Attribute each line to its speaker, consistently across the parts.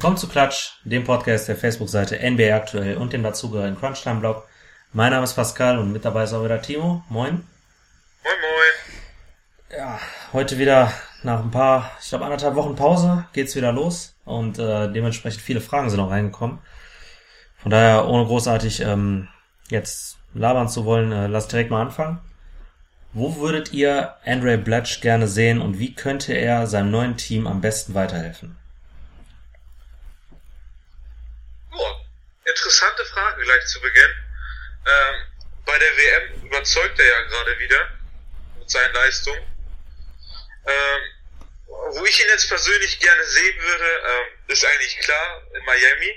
Speaker 1: Willkommen zu Klatsch, dem Podcast der Facebook-Seite NBA aktuell und dem dazugehörigen Crunchtime-Blog. Mein Name ist Pascal und mit dabei ist auch wieder Timo. Moin.
Speaker 2: Moin, moin.
Speaker 1: Ja, heute wieder nach ein paar, ich glaube anderthalb Wochen Pause geht's wieder los und äh, dementsprechend viele Fragen sind noch reingekommen. Von daher, ohne großartig ähm, jetzt labern zu wollen, äh, lass direkt mal anfangen. Wo würdet ihr Andre Blatch gerne sehen und wie könnte er seinem neuen Team am besten weiterhelfen?
Speaker 2: Oh, interessante Frage gleich zu Beginn. Ähm, bei der WM überzeugt er ja gerade wieder mit seinen Leistungen. Ähm, wo ich ihn jetzt persönlich gerne sehen würde, ähm, ist eigentlich klar in Miami.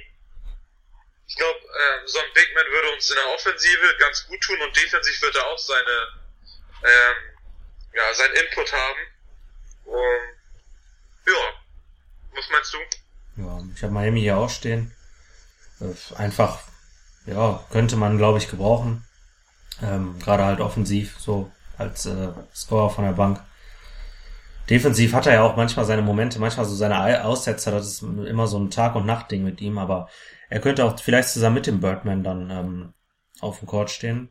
Speaker 2: Ich glaube, ähm, so ein Big Man würde uns in der Offensive ganz gut tun und defensiv wird er auch seine, ähm, ja, seinen Input haben. Und, ja, was meinst du?
Speaker 1: Ja, ich habe Miami hier auch stehen. Einfach, ja, könnte man, glaube ich, gebrauchen. Ähm, Gerade halt offensiv, so als äh, Scorer von der Bank. Defensiv hat er ja auch manchmal seine Momente, manchmal so seine Aussetzer, das ist immer so ein Tag- und Nacht-Ding mit ihm, aber er könnte auch vielleicht zusammen mit dem Birdman dann ähm, auf dem Court stehen.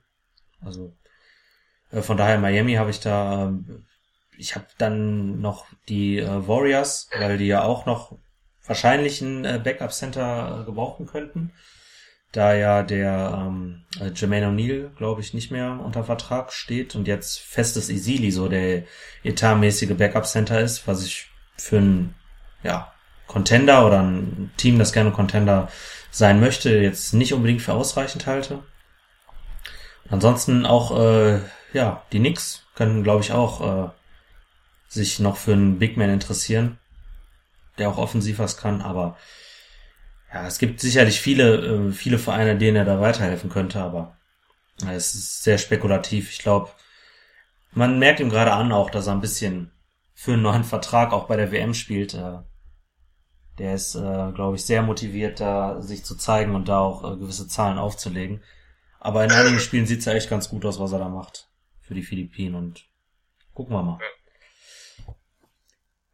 Speaker 1: Also äh, von daher Miami habe ich da, äh, ich habe dann noch die äh, Warriors, weil die ja auch noch wahrscheinlich ein äh, Backup-Center äh, gebrauchen könnten. Da ja der ähm, äh, Jermaine O'Neal, glaube ich, nicht mehr unter Vertrag steht und jetzt festes Isili so der etatmäßige Backup-Center ist, was ich für ein ja, Contender oder ein Team, das gerne Contender sein möchte, jetzt nicht unbedingt für ausreichend halte. Ansonsten auch, äh, ja, die Knicks können, glaube ich, auch äh, sich noch für einen Big Man interessieren, der auch offensiv was kann, aber ja, es gibt sicherlich viele, äh, viele Vereine, denen er da weiterhelfen könnte, aber äh, es ist sehr spekulativ. Ich glaube, man merkt ihm gerade an auch, dass er ein bisschen für einen neuen Vertrag auch bei der WM spielt. Äh, der ist, äh, glaube ich, sehr motiviert, da sich zu zeigen und da auch äh, gewisse Zahlen aufzulegen. Aber in einigen Spielen sieht's ja echt ganz gut aus, was er da macht für die Philippinen und gucken wir mal.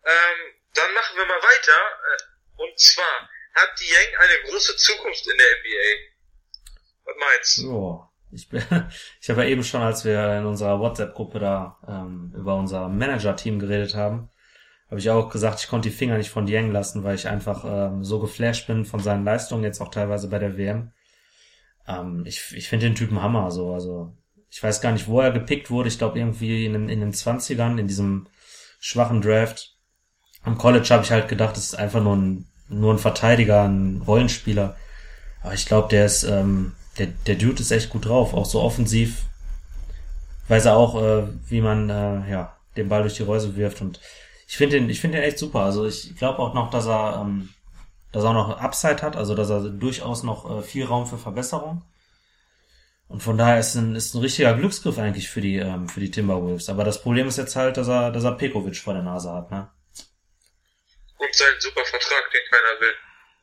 Speaker 2: Ähm, dann machen wir mal weiter. Äh, und zwar hat die Yang eine große Zukunft in der NBA. Was meinst du?
Speaker 1: Ja, ich, bin, ich habe ja eben schon, als wir in unserer WhatsApp-Gruppe da ähm, über unser Manager-Team geredet haben, habe ich auch gesagt, ich konnte die Finger nicht von Dieng lassen, weil ich einfach ähm, so geflasht bin von seinen Leistungen, jetzt auch teilweise bei der WM. Ähm, ich ich finde den Typen Hammer, so, also ich weiß gar nicht, wo er gepickt wurde. Ich glaube irgendwie in in den 20ern, in diesem schwachen Draft. Am College habe ich halt gedacht, das ist einfach nur ein, nur ein Verteidiger, ein Rollenspieler. Aber ich glaube, der ist, ähm, der, der Dude ist echt gut drauf, auch so offensiv. Weiß er auch, äh, wie man äh, ja den Ball durch die Reuse wirft und ich finde den, ich finde den echt super. Also ich glaube auch noch, dass er, ähm, dass er auch noch Upside hat, also dass er durchaus noch äh, viel Raum für Verbesserung. Und von daher ist ein, ist ein richtiger Glücksgriff eigentlich für die, ähm, für die Timberwolves. Aber das Problem ist jetzt halt, dass er, dass er Pekovic vor der Nase hat, ne?
Speaker 2: Und seinen super Vertrag, den keiner will.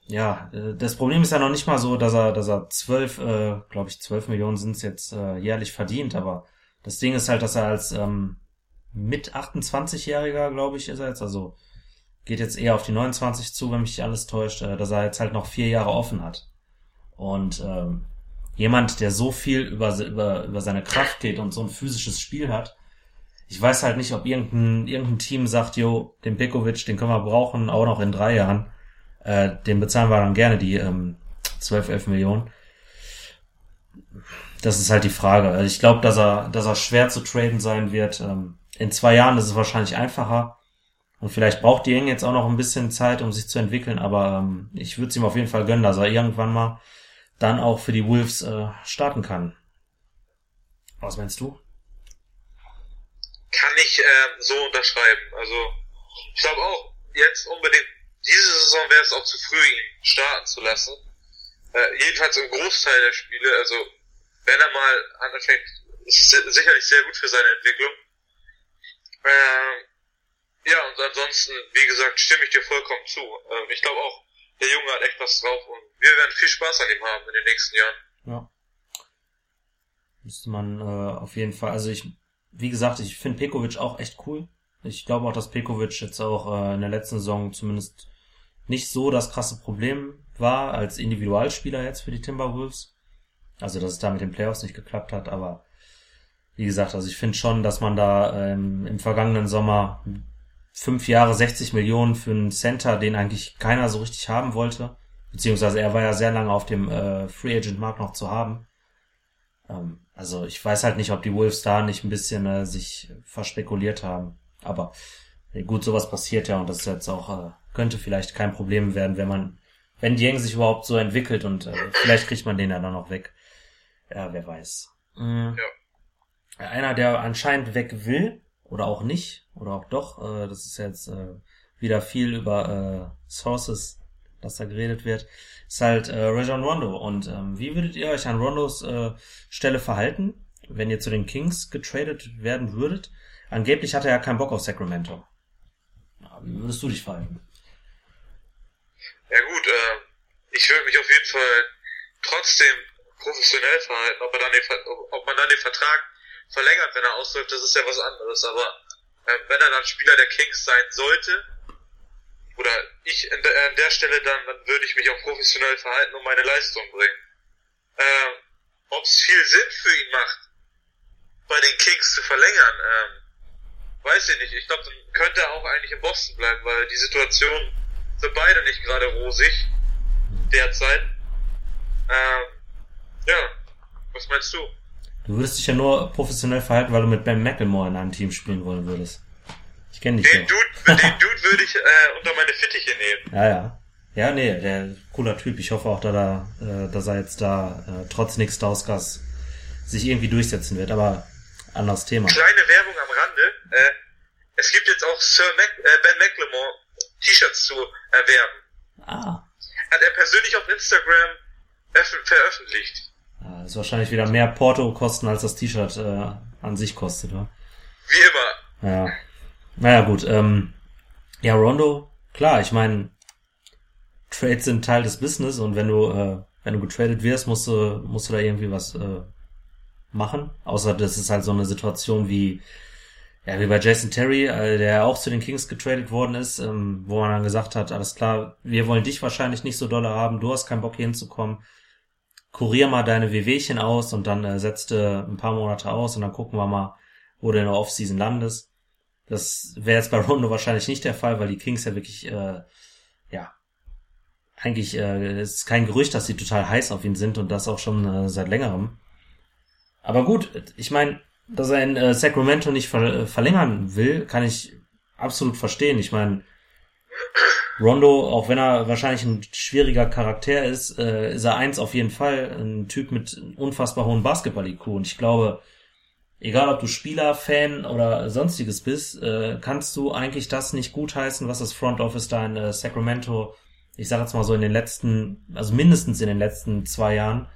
Speaker 1: Ja, äh, das Problem ist ja noch nicht mal so, dass er, dass er zwölf, äh, glaube ich, zwölf Millionen sind jetzt äh, jährlich verdient, aber das Ding ist halt, dass er als ähm, mit 28-Jähriger, glaube ich, ist er jetzt, also geht jetzt eher auf die 29 zu, wenn mich alles täuscht, äh, dass er jetzt halt noch vier Jahre offen hat. Und ähm, jemand, der so viel über, über, über seine Kraft geht und so ein physisches Spiel hat, ich weiß halt nicht, ob irgendein, irgendein Team sagt, jo, den Bekovic, den können wir brauchen, auch noch in drei Jahren. Äh, den bezahlen wir dann gerne die ähm, 12, 11 Millionen. Das ist halt die Frage. Also ich glaube, dass er, dass er schwer zu traden sein wird. Ähm, in zwei Jahren ist es wahrscheinlich einfacher. Und vielleicht braucht die Eng jetzt auch noch ein bisschen Zeit, um sich zu entwickeln, aber ähm, ich würde es ihm auf jeden Fall gönnen, dass er irgendwann mal dann auch für die Wolves äh, starten kann. Was meinst du?
Speaker 2: Kann ich äh, so unterschreiben. Also ich glaube auch, jetzt unbedingt, diese Saison wäre es auch zu früh, ihn starten zu lassen. Äh, jedenfalls im Großteil der Spiele. Also wenn er mal anfängt, ist es sicherlich sehr gut für seine Entwicklung. Äh, ja, und ansonsten, wie gesagt, stimme ich dir vollkommen zu. Äh, ich glaube auch, der Junge hat echt was drauf und wir werden viel Spaß an ihm haben in den nächsten Jahren.
Speaker 1: Ja. Müsste man äh, auf jeden Fall, also ich, wie gesagt, ich finde Pekovic auch echt cool. Ich glaube auch, dass Pekovic jetzt auch äh, in der letzten Saison zumindest nicht so das krasse Problem war als Individualspieler jetzt für die Timberwolves. Also, dass es da mit den Playoffs nicht geklappt hat, aber wie gesagt, also ich finde schon, dass man da ähm, im vergangenen Sommer fünf Jahre 60 Millionen für einen Center, den eigentlich keiner so richtig haben wollte, beziehungsweise er war ja sehr lange auf dem äh, Free Agent Markt noch zu haben. Ähm, also ich weiß halt nicht, ob die Wolves da nicht ein bisschen äh, sich verspekuliert haben, aber äh, gut, sowas passiert ja und das ist jetzt auch äh, könnte vielleicht kein Problem werden, wenn man wenn Yang sich überhaupt so entwickelt und äh, vielleicht kriegt man den ja dann noch weg. Ja, wer weiß. Mhm. Ja einer, der anscheinend weg will oder auch nicht oder auch doch. Äh, das ist jetzt äh, wieder viel über äh, Sources, dass da geredet wird. Ist halt äh, Rajon Rondo. Und ähm, wie würdet ihr euch an Rondos äh, Stelle verhalten, wenn ihr zu den Kings getradet werden würdet? Angeblich hat er ja keinen Bock auf Sacramento. Wie würdest du dich verhalten?
Speaker 2: Ja gut, äh, ich würde mich auf jeden Fall trotzdem professionell verhalten, ob, dann den, ob man dann den Vertrag verlängert, wenn er ausläuft, das ist ja was anderes. Aber äh, wenn er dann Spieler der Kings sein sollte, oder ich an der, an der Stelle dann, dann würde ich mich auch professionell verhalten und meine Leistung bringen. Ähm, Ob es viel Sinn für ihn macht, bei den Kings zu verlängern, ähm, weiß ich nicht. Ich glaube, dann könnte er auch eigentlich in Boston bleiben, weil die Situation sind beide nicht gerade rosig derzeit. Ähm, ja, was meinst du?
Speaker 1: Du würdest dich ja nur professionell verhalten, weil du mit Ben McElmore in einem Team spielen wollen würdest. Kenne dich
Speaker 2: den ja. Dude, den Dude würde ich äh, unter meine Fittiche nehmen.
Speaker 1: Ja, ja. Ja, nee, der cooler Typ. Ich hoffe auch, dass er, äh, dass er jetzt da äh, trotz Nick Stauskas sich irgendwie durchsetzen wird, aber anderes Thema.
Speaker 2: Kleine Werbung am Rande. Äh, es gibt jetzt auch Sir Mac, äh, Ben McLemore T-Shirts zu erwerben. Ah. Hat er persönlich auf Instagram veröffentlicht.
Speaker 1: Das ist wahrscheinlich wieder mehr Porto kosten, als das T-Shirt äh, an sich kostet, oder?
Speaker 2: Wie
Speaker 1: immer. Ja. Naja, gut. Ähm, ja, Rondo, klar, ich meine, Trades sind Teil des Business und wenn du, äh, wenn du getradet wirst, musst du, musst du da irgendwie was äh, machen. Außer das ist halt so eine Situation wie, ja, wie bei Jason Terry, äh, der auch zu den Kings getradet worden ist, ähm, wo man dann gesagt hat, alles klar, wir wollen dich wahrscheinlich nicht so dolle haben, du hast keinen Bock hier hinzukommen kurier mal deine WWchen aus und dann äh, setzte ein paar Monate aus und dann gucken wir mal, wo du in der Offseason landest. Das wäre jetzt bei Rondo wahrscheinlich nicht der Fall, weil die Kings ja wirklich, äh, ja, eigentlich äh, ist kein Gerücht, dass sie total heiß auf ihn sind und das auch schon äh, seit längerem. Aber gut, ich meine, dass er in äh, Sacramento nicht ver äh, verlängern will, kann ich absolut verstehen. Ich meine, Rondo, auch wenn er wahrscheinlich ein schwieriger Charakter ist, äh, ist er eins auf jeden Fall, ein Typ mit unfassbar hohen Basketball-IQ. Und ich glaube, egal ob du Spieler, Fan oder sonstiges bist, äh, kannst du eigentlich das nicht gutheißen, was das Front Office da in äh, Sacramento, ich sage jetzt mal so in den letzten, also mindestens in den letzten zwei Jahren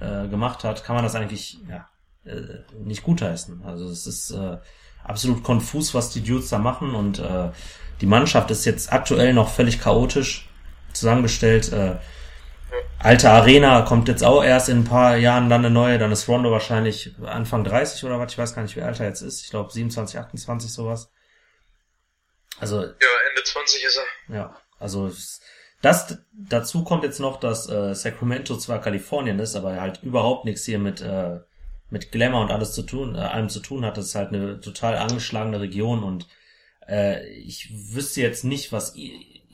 Speaker 1: äh, gemacht hat, kann man das eigentlich ja, äh, nicht gutheißen. Also es ist äh, absolut konfus, was die Dudes da machen und äh, die Mannschaft ist jetzt aktuell noch völlig chaotisch zusammengestellt. Äh, alte Arena kommt jetzt auch erst in ein paar Jahren dann eine neue. Dann ist Rondo wahrscheinlich Anfang 30 oder was. Ich weiß gar nicht, wie alt er jetzt ist. Ich glaube 27, 28 sowas. Also
Speaker 2: ja, Ende 20 ist er.
Speaker 1: Ja, also das dazu kommt jetzt noch, dass äh, Sacramento zwar Kalifornien ist, aber halt überhaupt nichts hier mit äh, mit Glamour und alles zu tun, äh, allem zu tun hat. Das ist halt eine total angeschlagene Region und äh, ich wüsste jetzt nicht, was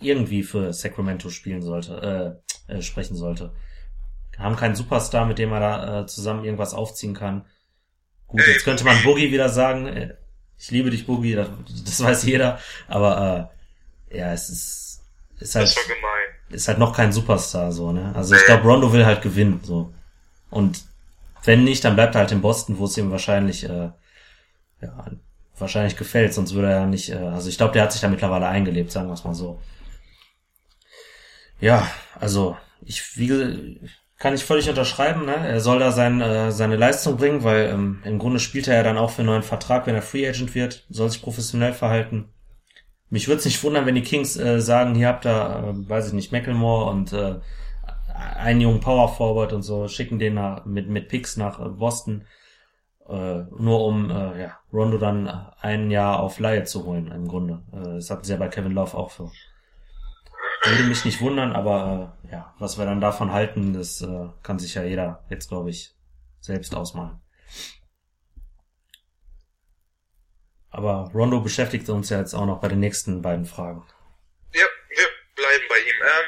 Speaker 1: irgendwie für Sacramento spielen sollte, äh, äh, sprechen sollte. Haben keinen Superstar, mit dem er da äh, zusammen irgendwas aufziehen kann. Gut, jetzt könnte man Boogie wieder sagen, äh, ich liebe dich, Boogie, das, das weiß jeder, aber äh, ja, es ist, ist halt, ist halt noch kein Superstar, so, ne? Also ich glaube, Rondo will halt gewinnen, so. Und wenn nicht, dann bleibt er halt in Boston, wo es ihm wahrscheinlich, äh, ja, wahrscheinlich gefällt, sonst würde er ja nicht, äh, also ich glaube, der hat sich da mittlerweile eingelebt, sagen wir es mal so. Ja, also ich wie kann ich völlig unterschreiben, ne? Er soll da sein, äh, seine Leistung bringen, weil ähm, im Grunde spielt er ja dann auch für einen neuen Vertrag, wenn er Free Agent wird, soll sich professionell verhalten. Mich würde es nicht wundern, wenn die Kings äh, sagen, hier habt ihr, äh, weiß ich nicht, Macklemore und äh, einen jungen Power Forward und so, schicken den nach, mit, mit Picks nach äh, Boston äh, nur um äh, ja, Rondo dann ein Jahr auf Laie zu holen, im Grunde. Äh, das hatten sie ja bei Kevin Love auch so. Würde mich nicht wundern, aber äh, ja, was wir dann davon halten, das äh, kann sich ja jeder jetzt, glaube ich, selbst ausmalen. Aber Rondo beschäftigt uns ja jetzt auch noch bei den nächsten beiden Fragen.
Speaker 2: Ja, wir bleiben bei ihm. Ähm,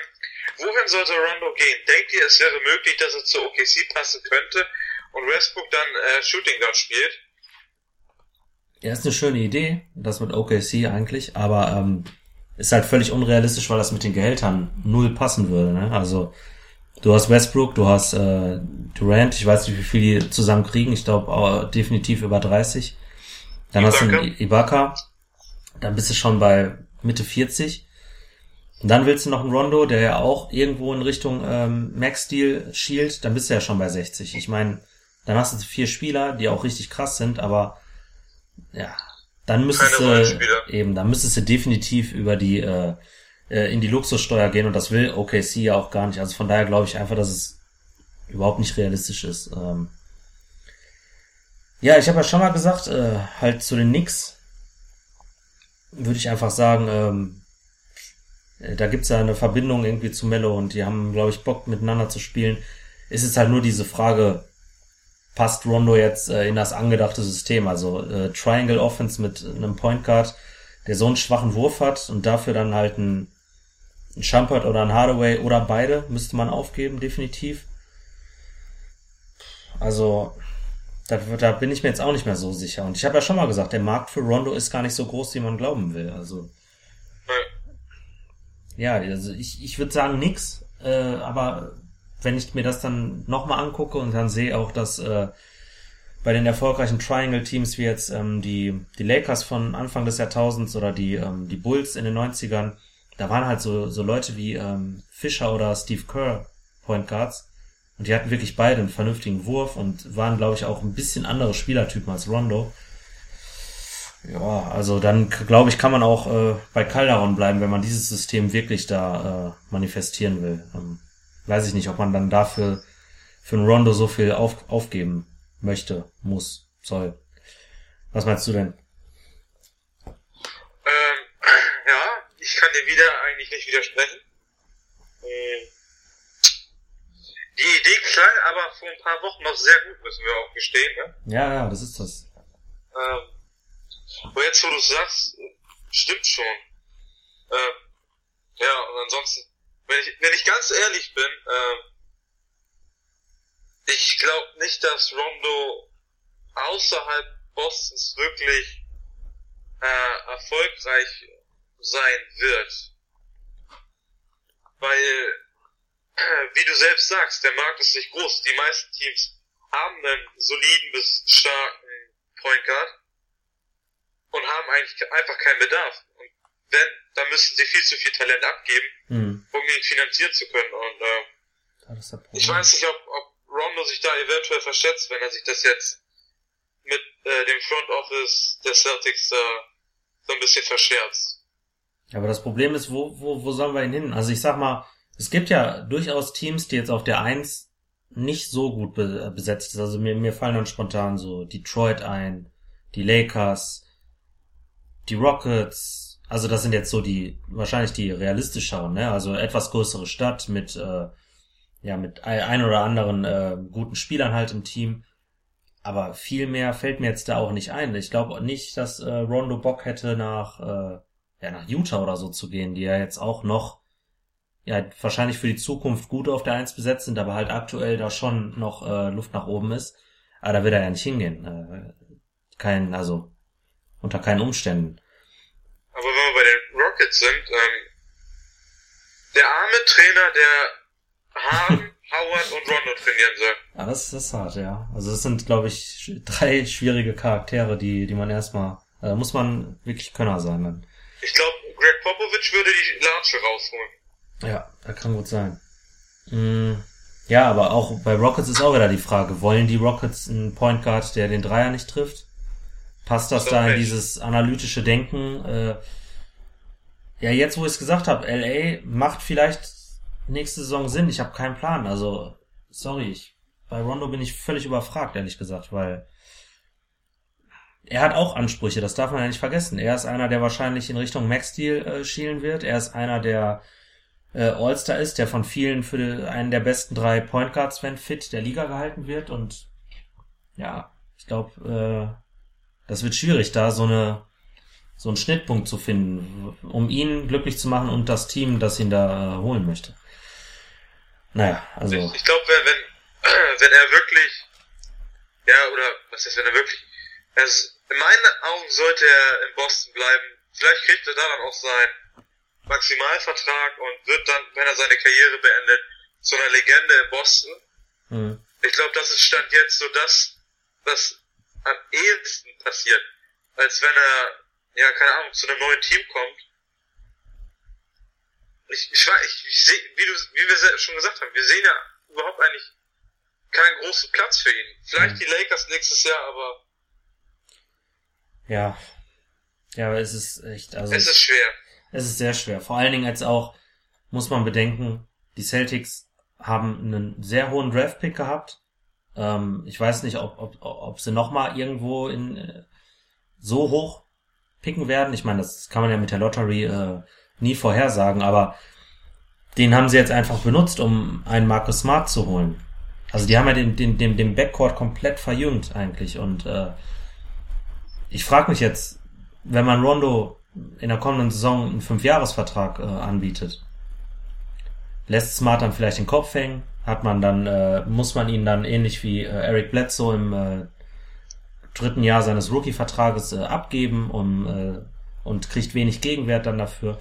Speaker 2: wohin sollte Rondo gehen? Denkt ihr, es wäre möglich, dass er zu OKC passen könnte und Westbrook dann äh, Shooting Guard spielt?
Speaker 1: Ja, ist eine schöne Idee, das mit OKC eigentlich, aber ähm, ist halt völlig unrealistisch, weil das mit den Gehältern null passen würde. Ne? Also du hast Westbrook, du hast äh, Durant, ich weiß nicht, wie viel die zusammen kriegen, ich glaube definitiv über 30. Dann Ibaka. hast du einen Ibaka, dann bist du schon bei Mitte 40. Und dann willst du noch einen Rondo, der ja auch irgendwo in Richtung ähm, Max-Deal schielt, dann bist du ja schon bei 60. Ich meine, dann hast du vier Spieler, die auch richtig krass sind, aber ja, dann müsstest du eben, dann müsstest du definitiv über die äh, äh, in die Luxussteuer gehen und das will OKC ja auch gar nicht. Also von daher glaube ich einfach, dass es überhaupt nicht realistisch ist. Ähm ja, ich habe ja schon mal gesagt, äh, halt zu den Knicks würde ich einfach sagen, ähm, äh, da gibt's ja eine Verbindung irgendwie zu Mello und die haben, glaube ich, Bock miteinander zu spielen. Es ist halt nur diese Frage, passt Rondo jetzt äh, in das angedachte System. Also äh, Triangle Offense mit einem Point Guard, der so einen schwachen Wurf hat und dafür dann halt ein, ein Shumpert oder ein Hardaway oder beide müsste man aufgeben, definitiv. Also da, da bin ich mir jetzt auch nicht mehr so sicher. Und ich habe ja schon mal gesagt, der Markt für Rondo ist gar nicht so groß, wie man glauben will. Also ja, also ich, ich würde sagen nix, äh, aber wenn ich mir das dann nochmal angucke und dann sehe auch, dass äh, bei den erfolgreichen Triangle-Teams wie jetzt ähm, die, die Lakers von Anfang des Jahrtausends oder die, ähm, die Bulls in den 90ern, da waren halt so, so Leute wie ähm, Fischer oder Steve Kerr Point Guards und die hatten wirklich beide einen vernünftigen Wurf und waren, glaube ich, auch ein bisschen andere Spielertypen als Rondo. Ja, also dann glaube ich, kann man auch äh, bei Calderon bleiben, wenn man dieses System wirklich da äh, manifestieren will. Ähm, weiß ich nicht, ob man dann dafür für einen Rondo so viel auf, aufgeben möchte, muss, soll. Was meinst du denn?
Speaker 2: Ähm, ja, ich kann dir wieder eigentlich nicht widersprechen. Ähm, die Idee klang aber vor ein paar Wochen noch sehr gut, müssen wir auch gestehen, ne?
Speaker 1: Ja, ja, das ist das.
Speaker 2: Ähm, aber jetzt, wo du sagst, stimmt schon. Ähm, ja, und ansonsten wenn ich, wenn ich ganz ehrlich bin, äh, ich glaube nicht, dass Rondo außerhalb Bostons wirklich äh, erfolgreich sein wird. Weil, wie du selbst sagst, der Markt ist nicht groß. Die meisten Teams haben einen soliden bis starken Point Guard und haben eigentlich einfach keinen Bedarf. Und wenn, dann müssten sie viel zu viel Talent abgeben, mhm. um ihn finanzieren zu können. Und äh, ich weiß nicht, ob, ob Rondo sich da eventuell verschätzt, wenn er sich das jetzt mit äh, dem Front Office der Celtics äh, so ein bisschen verscherzt.
Speaker 1: Aber das Problem ist, wo, wo, wo sollen wir ihn hin? Also ich sag mal, es gibt ja durchaus Teams, die jetzt auf der Eins nicht so gut be besetzt ist. Also mir, mir fallen dann spontan so Detroit ein, die Lakers, die Rockets, also das sind jetzt so die, wahrscheinlich die realistischeren, ne? Also etwas größere Stadt mit, äh, ja, mit ein oder anderen äh, guten Spielern halt im Team. Aber viel mehr fällt mir jetzt da auch nicht ein. Ich glaube nicht, dass äh, Rondo Bock hätte nach, äh, ja, nach Utah oder so zu gehen, die ja jetzt auch noch, ja, wahrscheinlich für die Zukunft gut auf der Eins besetzt sind, aber halt aktuell da schon noch äh, Luft nach oben ist. Aber da wird er ja nicht hingehen. Äh, kein, also unter keinen Umständen.
Speaker 2: Aber wenn wir bei den Rockets sind, ähm, der arme Trainer, der Hahn, Howard und Rondo trainieren soll.
Speaker 1: Ja, das, das ist hart, ja. Also das sind, glaube ich, drei schwierige Charaktere, die, die man erstmal, äh, muss man wirklich Könner sein. Dann.
Speaker 2: Ich glaube, Greg Popovich würde die Latsche rausholen.
Speaker 1: Ja, das kann gut sein. Mm, ja, aber auch bei Rockets ist auch wieder die Frage, wollen die Rockets einen Point Guard, der den Dreier nicht trifft? Passt das da in dieses analytische Denken? Äh, ja, jetzt wo ich es gesagt habe, LA macht vielleicht nächste Saison Sinn. Ich habe keinen Plan. Also, sorry, ich, bei Rondo bin ich völlig überfragt, ehrlich gesagt, weil er hat auch Ansprüche, das darf man ja nicht vergessen. Er ist einer, der wahrscheinlich in Richtung Max-Deal äh, schielen wird. Er ist einer, der äh, All-Star ist, der von vielen für die, einen der besten drei Point Guards, wenn fit, der Liga gehalten wird. Und ja, ich glaube, äh, das wird schwierig, da so eine so einen Schnittpunkt zu finden, um ihn glücklich zu machen und das Team, das ihn da holen möchte. Naja, also.
Speaker 2: Ich, ich glaube, wenn, wenn, wenn er wirklich, ja, oder was ist, wenn er wirklich, also in meinen Augen sollte er in Boston bleiben. Vielleicht kriegt er da dann auch seinen Maximalvertrag und wird dann, wenn er seine Karriere beendet, zu einer Legende in Boston. Mhm. Ich glaube, das ist Stand jetzt so das, was am ehesten passiert, als wenn er, ja, keine Ahnung, zu einem neuen Team kommt. Ich, ich, ich, ich sehe, wie du, wie wir schon gesagt haben, wir sehen ja überhaupt eigentlich keinen großen Platz für ihn. Vielleicht mhm. die Lakers nächstes Jahr, aber.
Speaker 1: Ja. Ja, aber es ist echt, also.
Speaker 2: Es ist schwer.
Speaker 1: Es ist sehr schwer. Vor allen Dingen als auch, muss man bedenken, die Celtics haben einen sehr hohen Draft-Pick gehabt. Ähm, ich weiß nicht, ob, ob, ob sie nochmal irgendwo in äh, so hoch picken werden. Ich meine, das kann man ja mit der Lottery äh, nie vorhersagen, aber den haben sie jetzt einfach benutzt, um einen Marcus Smart zu holen. Also die haben ja den, den, den, den Backcourt komplett verjüngt eigentlich. Und äh, ich frage mich jetzt, wenn man Rondo in der kommenden Saison einen Fünfjahresvertrag äh, anbietet, lässt Smart dann vielleicht den Kopf hängen? Hat man dann, äh, muss man ihn dann ähnlich wie äh, Eric Bledsoe im äh, dritten Jahr seines Rookie-Vertrages äh, abgeben um, äh, und kriegt wenig Gegenwert dann dafür?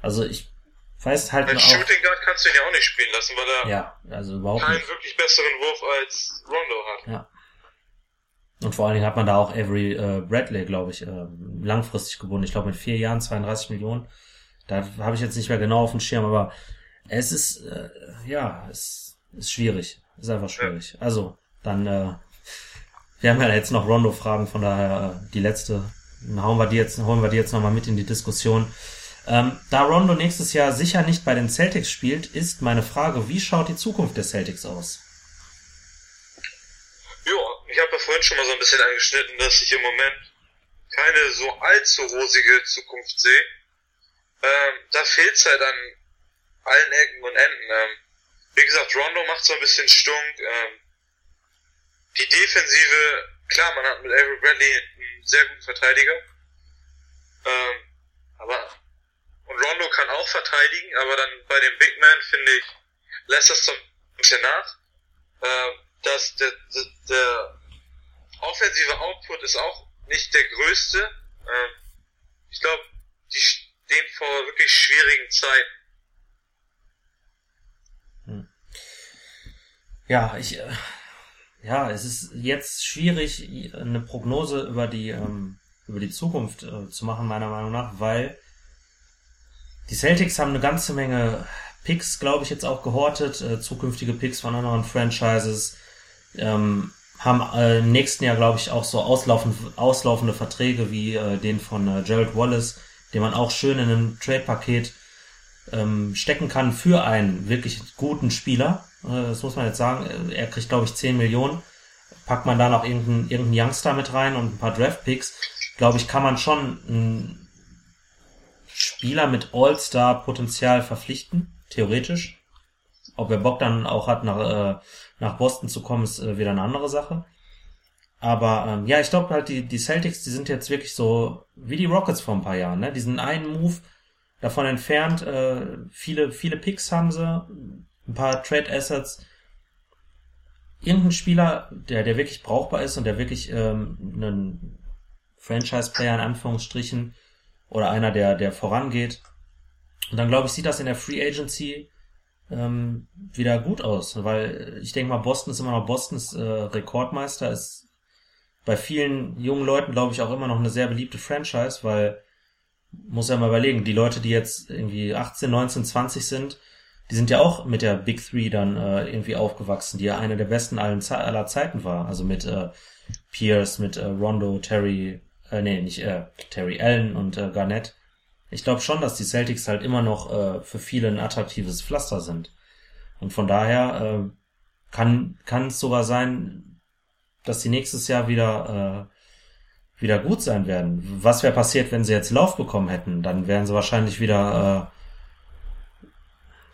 Speaker 1: Also ich weiß halt
Speaker 2: Als Shooting Guard kannst du ihn ja auch nicht spielen lassen, weil er
Speaker 1: ja, also überhaupt
Speaker 2: keinen
Speaker 1: nicht.
Speaker 2: wirklich besseren Wurf als Rondo hat.
Speaker 1: Ja. Und vor allen Dingen hat man da auch Avery äh, Bradley, glaube ich, äh, langfristig gebunden. Ich glaube mit vier Jahren 32 Millionen. Da habe ich jetzt nicht mehr genau auf dem Schirm, aber es ist äh, ja, es ist schwierig. Ist einfach schwierig. Ja. Also, dann äh, wir haben ja jetzt noch Rondo-Fragen, von daher äh, die letzte. Dann hauen wir die jetzt, holen wir die jetzt nochmal mit in die Diskussion. Ähm, da Rondo nächstes Jahr sicher nicht bei den Celtics spielt, ist meine Frage, wie schaut die Zukunft der Celtics aus?
Speaker 2: Ja, ich habe ja vorhin schon mal so ein bisschen angeschnitten, dass ich im Moment keine so allzu rosige Zukunft sehe. Ähm, da fehlt's halt an allen Ecken und Enden. Ähm, wie gesagt, Rondo macht so ein bisschen stunk. Ähm, die Defensive, klar, man hat mit Avery Bradley einen sehr guten Verteidiger. Ähm, aber und Rondo kann auch verteidigen, aber dann bei dem Big Man finde ich, lässt das so ein bisschen nach. Äh, dass der, der, der offensive Output ist auch nicht der größte. Äh, ich glaube, die stehen vor wirklich schwierigen Zeiten.
Speaker 1: Hm. Ja, ich, äh, ja, es ist jetzt schwierig, eine Prognose über die, ähm, über die Zukunft äh, zu machen, meiner Meinung nach, weil die Celtics haben eine ganze Menge Picks, glaube ich, jetzt auch gehortet, äh, zukünftige Picks von anderen Franchises, ähm, haben äh, im nächsten Jahr, glaube ich, auch so auslaufende, auslaufende Verträge wie äh, den von äh, Gerald Wallace, den man auch schön in einem Trade-Paket ähm, stecken kann für einen wirklich guten Spieler. Äh, das muss man jetzt sagen. Er kriegt, glaube ich, 10 Millionen. Packt man da noch irgendeinen, irgendeinen Youngster mit rein und ein paar Draft-Picks, glaube ich, kann man schon ein Spieler mit All-Star-Potenzial verpflichten, theoretisch. Ob er Bock dann auch hat, nach, äh, nach Boston zu kommen, ist äh, wieder eine andere Sache. Aber ähm, ja, ich glaube halt, die, die Celtics, die sind jetzt wirklich so wie die Rockets vor ein paar Jahren. Ne? Die sind einen Move davon entfernt. Äh, viele, viele Picks haben sie, ein paar Trade Assets. Irgendein Spieler, der, der wirklich brauchbar ist und der wirklich ähm, einen Franchise-Player in Anführungsstrichen oder einer, der, der vorangeht. Und dann glaube ich, sieht das in der Free Agency ähm, wieder gut aus, weil ich denke mal, Boston ist immer noch Bostons äh, Rekordmeister, ist bei vielen jungen Leuten, glaube ich, auch immer noch eine sehr beliebte Franchise, weil muss ja mal überlegen, die Leute, die jetzt irgendwie 18, 19, 20 sind, die sind ja auch mit der Big Three dann äh, irgendwie aufgewachsen, die ja eine der besten allen, aller Zeiten war. Also mit äh, Pierce, mit äh, Rondo, Terry, äh, nee, nicht äh, Terry Allen und äh, Garnett. Ich glaube schon, dass die Celtics halt immer noch äh, für viele ein attraktives Pflaster sind. Und von daher äh, kann kann es sogar sein, dass sie nächstes Jahr wieder äh, wieder gut sein werden. Was wäre passiert, wenn sie jetzt Lauf bekommen hätten? Dann wären sie wahrscheinlich wieder äh,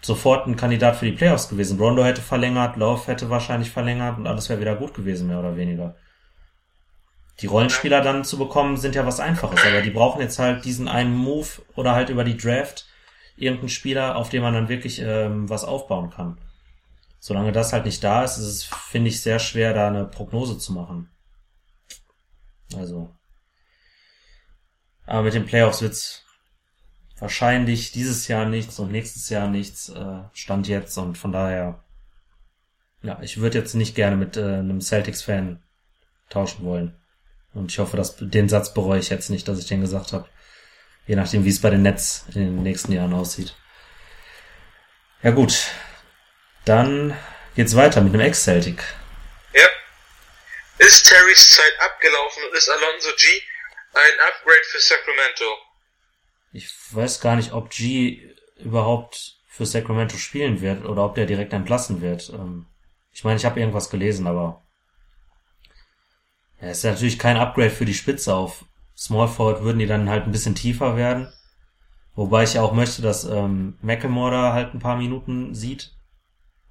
Speaker 1: sofort ein Kandidat für die Playoffs gewesen. Rondo hätte verlängert, Love hätte wahrscheinlich verlängert und alles wäre wieder gut gewesen, mehr oder weniger. Die Rollenspieler dann zu bekommen, sind ja was Einfaches, aber die brauchen jetzt halt diesen einen Move oder halt über die Draft irgendeinen Spieler, auf dem man dann wirklich ähm, was aufbauen kann. Solange das halt nicht da ist, ist es, finde ich, sehr schwer, da eine Prognose zu machen. Also. Aber mit den Playoffs wird's wahrscheinlich dieses Jahr nichts und nächstes Jahr nichts, äh, stand jetzt und von daher, ja, ich würde jetzt nicht gerne mit äh, einem Celtics-Fan tauschen wollen. Und ich hoffe, dass den Satz bereue ich jetzt nicht, dass ich den gesagt habe. Je nachdem, wie es bei den Nets in den nächsten Jahren aussieht. Ja gut, dann geht's weiter mit einem Ex-Celtic.
Speaker 2: Ist Terrys Zeit abgelaufen und ist Alonso G ein Upgrade für Sacramento?
Speaker 1: Ich weiß gar nicht, ob G überhaupt für Sacramento spielen wird oder ob der direkt entlassen wird. Ähm, ich meine, ich habe irgendwas gelesen, aber ja, ist natürlich kein Upgrade für die Spitze. Auf Small Forward würden die dann halt ein bisschen tiefer werden. Wobei ich ja auch möchte, dass ähm, McElmore da halt ein paar Minuten sieht.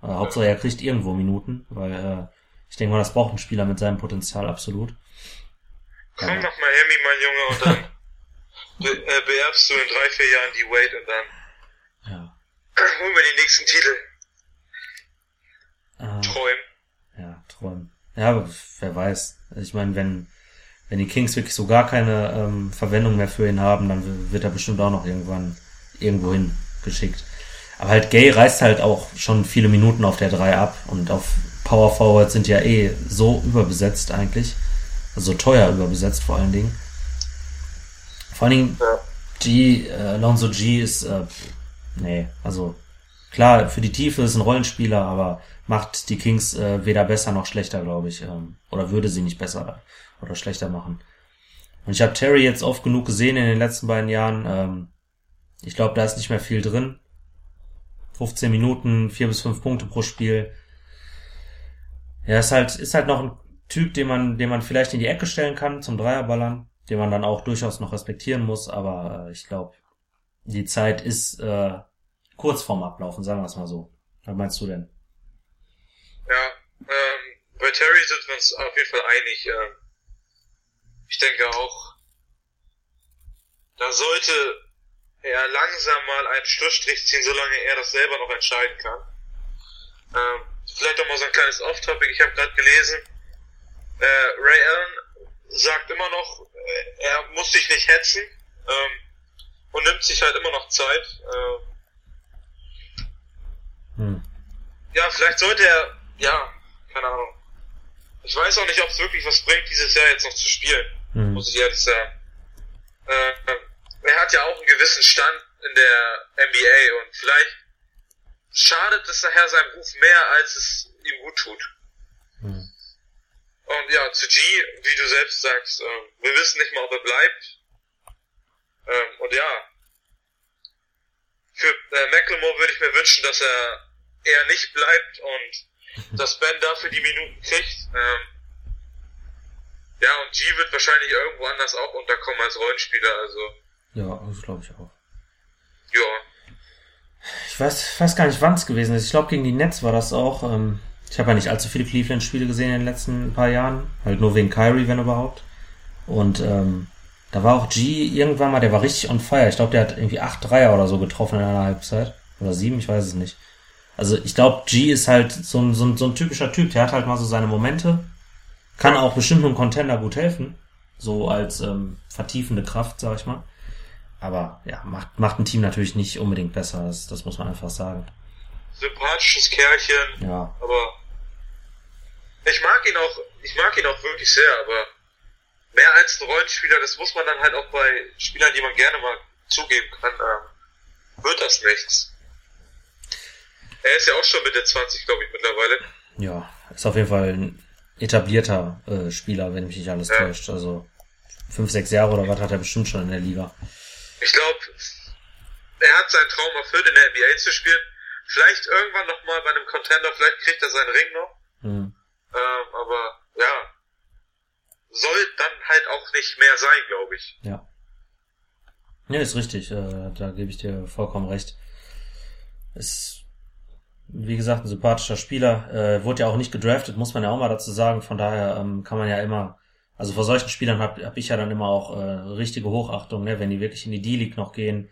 Speaker 1: Äh, Hauptsache er kriegt irgendwo Minuten, weil äh, ich denke mal, das braucht ein Spieler mit seinem Potenzial absolut.
Speaker 2: Komm ja. nach Miami, mein Junge, und dann be äh, beerbst du in drei, vier Jahren die Wade und dann ja. holen wir die nächsten Titel.
Speaker 1: Äh, träumen. Ja, träumen. Ja, aber wer weiß. Ich meine, wenn, wenn die Kings wirklich so gar keine ähm, Verwendung mehr für ihn haben, dann wird er bestimmt auch noch irgendwann irgendwo hin geschickt. Aber halt Gay reißt halt auch schon viele Minuten auf der 3 ab und auf Power Forward sind ja eh so überbesetzt eigentlich. Also teuer überbesetzt vor allen Dingen. Vor allen Dingen ja. G, äh, Alonso G ist, äh, nee, also klar, für die Tiefe ist ein Rollenspieler, aber macht die Kings äh, weder besser noch schlechter, glaube ich. Ähm, oder würde sie nicht besser oder schlechter machen. Und ich habe Terry jetzt oft genug gesehen in den letzten beiden Jahren. Ähm, ich glaube, da ist nicht mehr viel drin. 15 Minuten, 4 bis 5 Punkte pro Spiel. Ja, ist halt, ist halt noch ein Typ, den man, den man vielleicht in die Ecke stellen kann zum Dreierballern, den man dann auch durchaus noch respektieren muss, aber äh, ich glaube, die Zeit ist äh, kurz vorm Ablaufen, sagen wir es mal so. Was meinst du denn?
Speaker 2: Ja, ähm, bei Terry sind wir uns auf jeden Fall einig. Äh, ich denke auch, da sollte er langsam mal einen Schlussstrich ziehen, solange er das selber noch entscheiden kann. Ähm, vielleicht noch mal so ein kleines Off-Topic. Ich habe gerade gelesen, äh, Ray Allen sagt immer noch, äh, er muss sich nicht hetzen ähm, und nimmt sich halt immer noch Zeit. Äh, hm. Ja, vielleicht sollte er, ja, keine Ahnung. Ich weiß auch nicht, ob es wirklich was bringt, dieses Jahr jetzt noch zu spielen, hm. muss ich ehrlich sagen. Äh, er hat ja auch einen gewissen Stand in der NBA und vielleicht schadet es daher seinem Ruf mehr, als es ihm gut tut. Hm. Und ja, zu G, wie du selbst sagst, äh, wir wissen nicht mal, ob er bleibt. Ähm, und ja, für äh, Macklemore würde ich mir wünschen, dass er eher nicht bleibt und dass Ben dafür die Minuten kriegt. Ähm, ja, und G wird wahrscheinlich irgendwo anders auch unterkommen als Rollenspieler, also
Speaker 1: ja, das glaube ich auch.
Speaker 2: Ja.
Speaker 1: Ich weiß, weiß gar nicht, wann es gewesen ist. Ich glaube, gegen die Nets war das auch. Ähm, ich habe ja nicht allzu viele Cleveland-Spiele gesehen in den letzten paar Jahren. Halt nur wegen Kyrie, wenn überhaupt. Und ähm, da war auch G irgendwann mal, der war richtig on fire. Ich glaube, der hat irgendwie acht Dreier oder so getroffen in einer Halbzeit. Oder sieben, ich weiß es nicht. Also ich glaube, G ist halt so ein, so, ein, so ein typischer Typ. Der hat halt mal so seine Momente. Kann auch bestimmt einem Contender gut helfen. So als ähm, vertiefende Kraft, sag ich mal. Aber ja, macht, macht ein Team natürlich nicht unbedingt besser, das, das muss man einfach sagen.
Speaker 2: Sympathisches Kerlchen.
Speaker 1: Ja.
Speaker 2: Aber ich mag ihn auch, ich mag ihn auch wirklich sehr, aber mehr als ein Rollenspieler, das muss man dann halt auch bei Spielern, die man gerne mal zugeben kann, äh, wird das nichts. Er ist ja auch schon Mitte 20, glaube ich, mittlerweile.
Speaker 1: Ja, ist auf jeden Fall ein etablierter äh, Spieler, wenn mich nicht alles ja. täuscht. Also fünf, sechs Jahre oder was hat er bestimmt schon in der Liga
Speaker 2: ich glaube, er hat seinen Traum erfüllt, in der NBA zu spielen. Vielleicht irgendwann noch mal bei einem Contender, vielleicht kriegt er seinen Ring noch. Mhm. Ähm, aber ja, soll dann halt auch nicht mehr sein, glaube ich.
Speaker 1: Ja. Ja, ist richtig. Äh, da gebe ich dir vollkommen recht. Es wie gesagt, ein sympathischer Spieler. Äh, wurde ja auch nicht gedraftet, muss man ja auch mal dazu sagen. Von daher ähm, kann man ja immer, also vor solchen Spielern habe hab ich ja dann immer auch äh, richtige Hochachtung, ne, wenn die wirklich in die D-League noch gehen,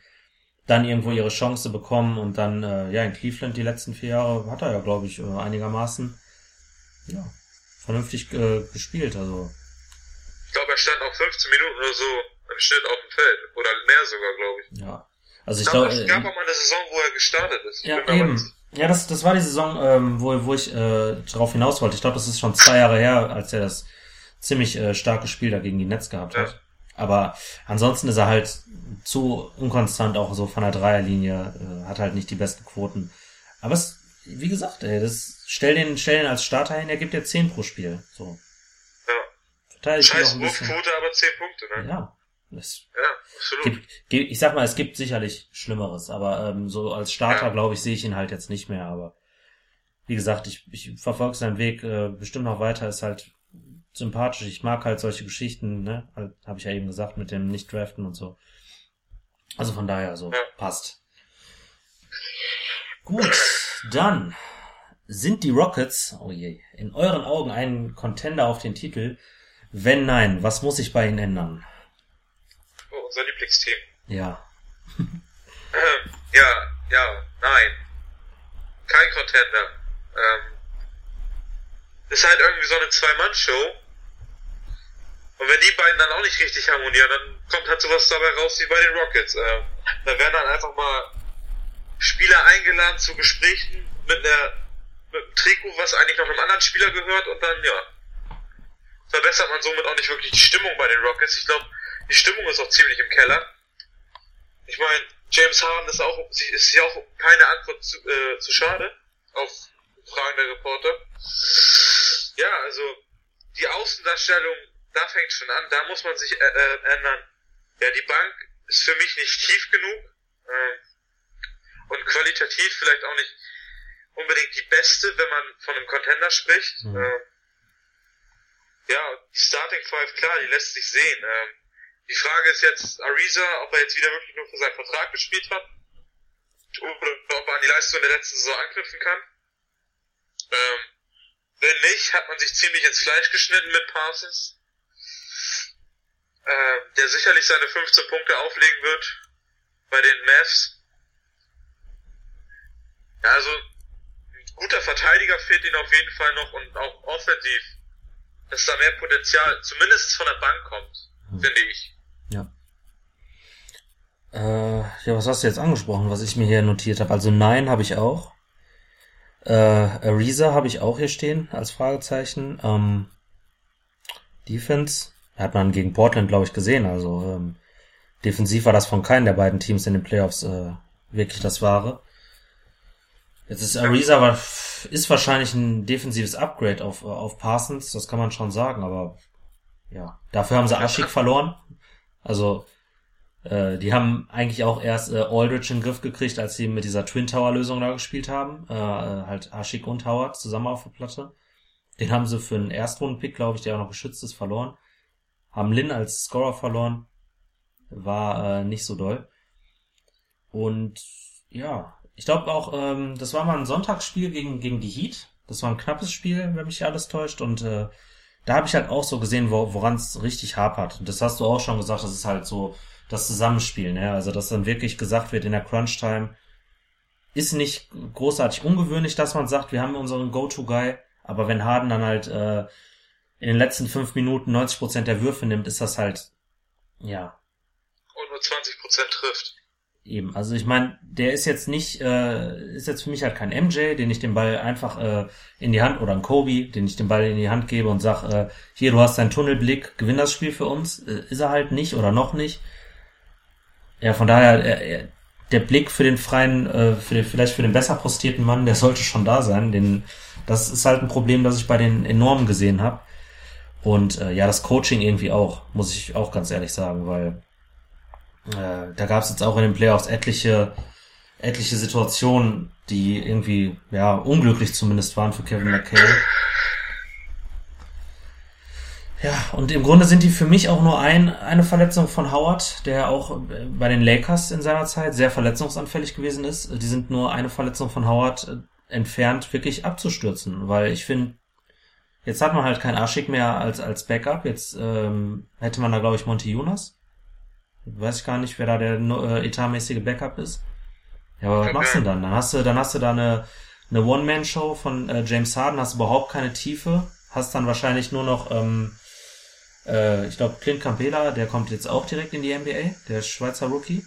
Speaker 1: dann irgendwo ihre Chance bekommen und dann, äh, ja, in Cleveland die letzten vier Jahre hat er ja, glaube ich, äh, einigermaßen ja, vernünftig äh, gespielt. Also.
Speaker 2: Ich glaube, er stand auch 15 Minuten oder so im Schnitt auf dem Feld. Oder mehr sogar, glaube ich.
Speaker 1: Ja. Also ich glaube.
Speaker 2: Es gab auch mal eine Saison, wo er gestartet ist.
Speaker 1: Ja, eben. Ja, das, das war die Saison, ähm, wo, wo ich äh, darauf hinaus wollte. Ich glaube, das ist schon zwei Jahre her, als er das ziemlich äh, starke Spiel da gegen die Netz gehabt ja. hat. Aber ansonsten ist er halt zu unkonstant auch so von der Dreierlinie, äh, hat halt nicht die besten Quoten. Aber es, wie gesagt, ey, das stell den, stell den als Starter hin, er gibt ja 10 pro Spiel. So.
Speaker 2: Ja. Verteidigt Scheiß Wurfquote, aber 10 Punkte, ne?
Speaker 1: Ja. Das
Speaker 2: ja, absolut.
Speaker 1: Gibt, ich sag mal, es gibt sicherlich Schlimmeres, aber ähm, so als Starter, ja. glaube ich, sehe ich ihn halt jetzt nicht mehr. Aber wie gesagt, ich, ich verfolge seinen Weg äh, bestimmt noch weiter, ist halt sympathisch. Ich mag halt solche Geschichten, ne? Halt, Habe ich ja eben gesagt, mit dem Nicht-Draften und so. Also von daher, so, ja. passt. Gut, dann sind die Rockets, oh je, in euren Augen ein Contender auf den Titel? Wenn nein, was muss sich bei ihnen ändern?
Speaker 2: Oh, unser Lieblingsteam.
Speaker 1: Ja.
Speaker 2: ähm, ja, ja, nein. Kein Contender. Ähm, ist halt irgendwie so eine Zwei-Mann-Show. Und wenn die beiden dann auch nicht richtig harmonieren, dann kommt halt sowas dabei raus wie bei den Rockets. Äh, da werden dann einfach mal Spieler eingeladen zu Gesprächen mit einer mit einem Trikot, was eigentlich noch einem anderen Spieler gehört und dann, ja, verbessert man somit auch nicht wirklich die Stimmung bei den Rockets. Ich glaube, die Stimmung ist auch ziemlich im Keller. Ich meine, James Harden ist auch ist ja auch keine Antwort zu, äh, zu schade auf Fragen der Reporter. Ja, also die Außendarstellung, da fängt schon an, da muss man sich äh, äh, ändern. Ja, die Bank ist für mich nicht tief genug äh, und qualitativ vielleicht auch nicht unbedingt die beste, wenn man von einem Contender spricht. Mhm. Äh, ja, die Starting Five, klar, die lässt sich sehen. Äh, die Frage ist jetzt, Ariza, ob er jetzt wieder wirklich nur für seinen Vertrag gespielt hat oder ob er an die Leistung der letzten Saison anknüpfen kann. Ähm, wenn nicht, hat man sich ziemlich ins Fleisch geschnitten mit Parsons, äh, der sicherlich seine 15 Punkte auflegen wird bei den Mavs. Ja, also ein guter Verteidiger fehlt ihnen auf jeden Fall noch und auch offensiv, dass da mehr Potenzial zumindest von der Bank kommt, hm. finde ich.
Speaker 1: Ja. Äh, ja, was hast du jetzt angesprochen, was ich mir hier notiert habe? Also nein, habe ich auch. Äh, Ariza habe ich auch hier stehen als Fragezeichen. Ähm, Defense hat man gegen Portland, glaube ich, gesehen. Also ähm, defensiv war das von keinem der beiden Teams in den Playoffs äh, wirklich das Wahre. Jetzt ist Ariza aber ist wahrscheinlich ein defensives Upgrade auf, auf Parsons, das kann man schon sagen, aber ja, dafür haben sie Aschik verloren. Also äh, die haben eigentlich auch erst äh, Aldridge in den Griff gekriegt, als sie mit dieser Twin Tower Lösung da gespielt haben. Äh, halt Ashik und Howard zusammen auf der Platte. Den haben sie für einen Erstrunden-Pick, glaube ich, der auch noch geschützt ist, verloren. Haben Lin als Scorer verloren. War äh, nicht so doll. Und ja, ich glaube auch, ähm, das war mal ein Sonntagsspiel gegen, gegen die Heat. Das war ein knappes Spiel, wenn mich alles täuscht. Und äh, da habe ich halt auch so gesehen, wo, woran es richtig hapert. Und das hast du auch schon gesagt, das ist halt so das Zusammenspiel, ne? Also, dass dann wirklich gesagt wird in der Crunch-Time, ist nicht großartig ungewöhnlich, dass man sagt, wir haben unseren Go-To-Guy, aber wenn Harden dann halt äh, in den letzten fünf Minuten 90% der Würfe nimmt, ist das halt, ja.
Speaker 2: Und nur 20% trifft.
Speaker 1: Eben, also ich meine, der ist jetzt nicht, äh, ist jetzt für mich halt kein MJ, den ich den Ball einfach äh, in die Hand, oder ein Kobe, den ich den Ball in die Hand gebe und sag, äh, hier, du hast deinen Tunnelblick, gewinn das Spiel für uns. Äh, ist er halt nicht oder noch nicht. Ja, von daher, äh, der Blick für den freien, äh, für den, vielleicht für den besser postierten Mann, der sollte schon da sein. Den, das ist halt ein Problem, das ich bei den enormen gesehen habe. Und äh, ja, das Coaching irgendwie auch, muss ich auch ganz ehrlich sagen, weil äh, da gab es jetzt auch in den Playoffs etliche, etliche Situationen, die irgendwie, ja, unglücklich zumindest waren für Kevin McHale. Ja, und im Grunde sind die für mich auch nur ein, eine Verletzung von Howard, der auch bei den Lakers in seiner Zeit sehr verletzungsanfällig gewesen ist. Die sind nur eine Verletzung von Howard entfernt, wirklich abzustürzen, weil ich finde, jetzt hat man halt kein Aschik mehr als, als Backup, jetzt ähm, hätte man da, glaube ich, Monty Jonas. Weiß ich gar nicht, wer da der äh, etatmäßige Backup ist. Ja, aber was machst du denn dann? Dann hast du, dann hast du da eine, eine One-Man-Show von äh, James Harden, hast überhaupt keine Tiefe, hast dann wahrscheinlich nur noch, ähm, äh, ich glaube, Clint Campela, der kommt jetzt auch direkt in die NBA, der Schweizer Rookie.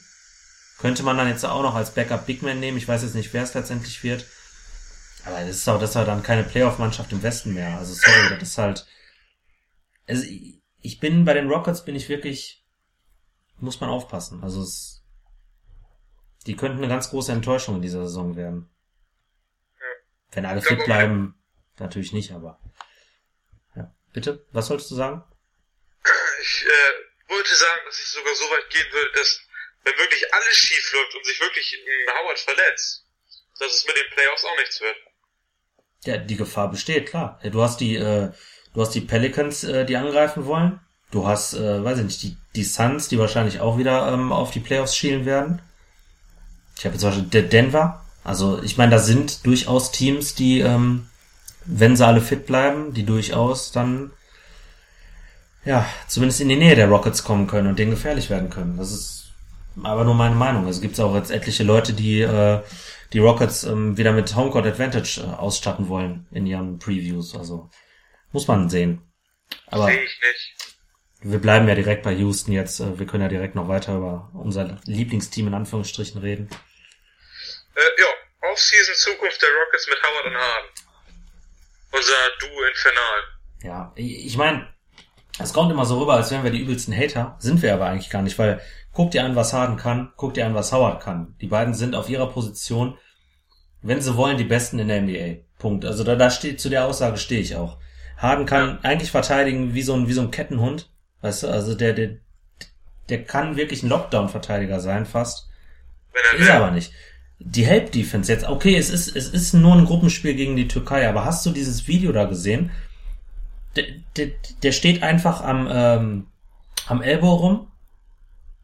Speaker 1: Könnte man dann jetzt auch noch als Backup Big Man nehmen. Ich weiß jetzt nicht, wer es letztendlich wird. Aber das ist auch, das ist halt dann keine Playoff-Mannschaft im Westen mehr. Also sorry, das ist halt. Also ich bin bei den Rockets bin ich wirklich, muss man aufpassen. Also es, die könnten eine ganz große Enttäuschung in dieser Saison werden. Wenn alle fit bleiben, natürlich nicht, aber. Ja. Bitte, was solltest du sagen?
Speaker 2: Ich äh, wollte sagen, dass ich sogar so weit gehen würde, dass wenn wirklich alles schief läuft und sich wirklich ein Howard verletzt, dass es mit den Playoffs auch nichts wird.
Speaker 1: Ja, die Gefahr besteht, klar. Du hast die, äh, du hast die Pelicans, äh, die angreifen wollen. Du hast, äh, weiß ich nicht, die, die Suns, die wahrscheinlich auch wieder ähm, auf die Playoffs schielen werden. Ich habe jetzt zum Beispiel Denver. Also ich meine, da sind durchaus Teams, die, ähm, wenn sie alle fit bleiben, die durchaus dann ja, zumindest in die Nähe der Rockets kommen können und denen gefährlich werden können. Das ist aber nur meine Meinung. Also gibt es auch jetzt etliche Leute, die äh, die Rockets ähm, wieder mit Homecourt Advantage äh, ausstatten wollen in ihren Previews. Also muss man sehen. Aber
Speaker 2: Sehe ich nicht.
Speaker 1: wir bleiben ja direkt bei Houston jetzt. Äh, wir können ja direkt noch weiter über unser Lieblingsteam in Anführungsstrichen reden.
Speaker 2: Äh, ja, Offseason Zukunft der Rockets mit Howard und Harden. Unser Duo Infernal.
Speaker 1: Ja, ich meine, es kommt immer so rüber, als wären wir die übelsten Hater. Sind wir aber eigentlich gar nicht, weil guck dir an, was Harden kann, guck dir an, was Howard kann. Die beiden sind auf ihrer Position, wenn sie wollen, die Besten in der NBA. Punkt. Also da, da steht, zu der Aussage stehe ich auch. Harden kann eigentlich verteidigen wie so ein, wie so ein Kettenhund. Weißt du, also der, der, der kann wirklich ein Lockdown-Verteidiger sein, fast. Ist er aber nicht. Die Help-Defense jetzt, okay, es ist, es ist nur ein Gruppenspiel gegen die Türkei, aber hast du dieses Video da gesehen? Der, der, der steht einfach am, ähm, am Elbow rum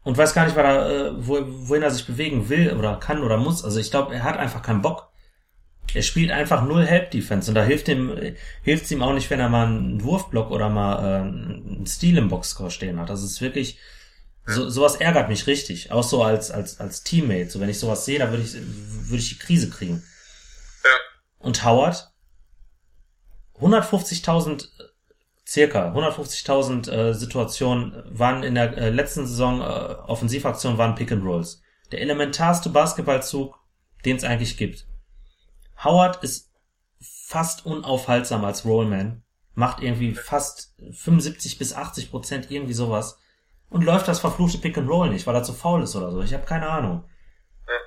Speaker 1: und weiß gar nicht, er, äh, wo, wohin er sich bewegen will oder kann oder muss. Also ich glaube, er hat einfach keinen Bock. Er spielt einfach null Help Defense und da hilft ihm hilft es ihm auch nicht, wenn er mal einen Wurfblock oder mal äh, einen Stil im Boxscore stehen hat. Das ist wirklich so sowas ärgert mich richtig, auch so als als als Teammate. So wenn ich sowas sehe, da würde ich würde ich die Krise kriegen.
Speaker 2: Ja.
Speaker 1: Und Howard 150.000 circa 150.000 äh, Situationen waren in der äh, letzten Saison äh, Offensivaktionen waren Pick and Rolls. Der elementarste Basketballzug, den es eigentlich gibt. Howard ist fast unaufhaltsam als Rollman, macht irgendwie fast 75 bis 80 Prozent irgendwie sowas und läuft das verfluchte Pick and Roll nicht, weil er zu faul ist oder so. Ich habe keine Ahnung.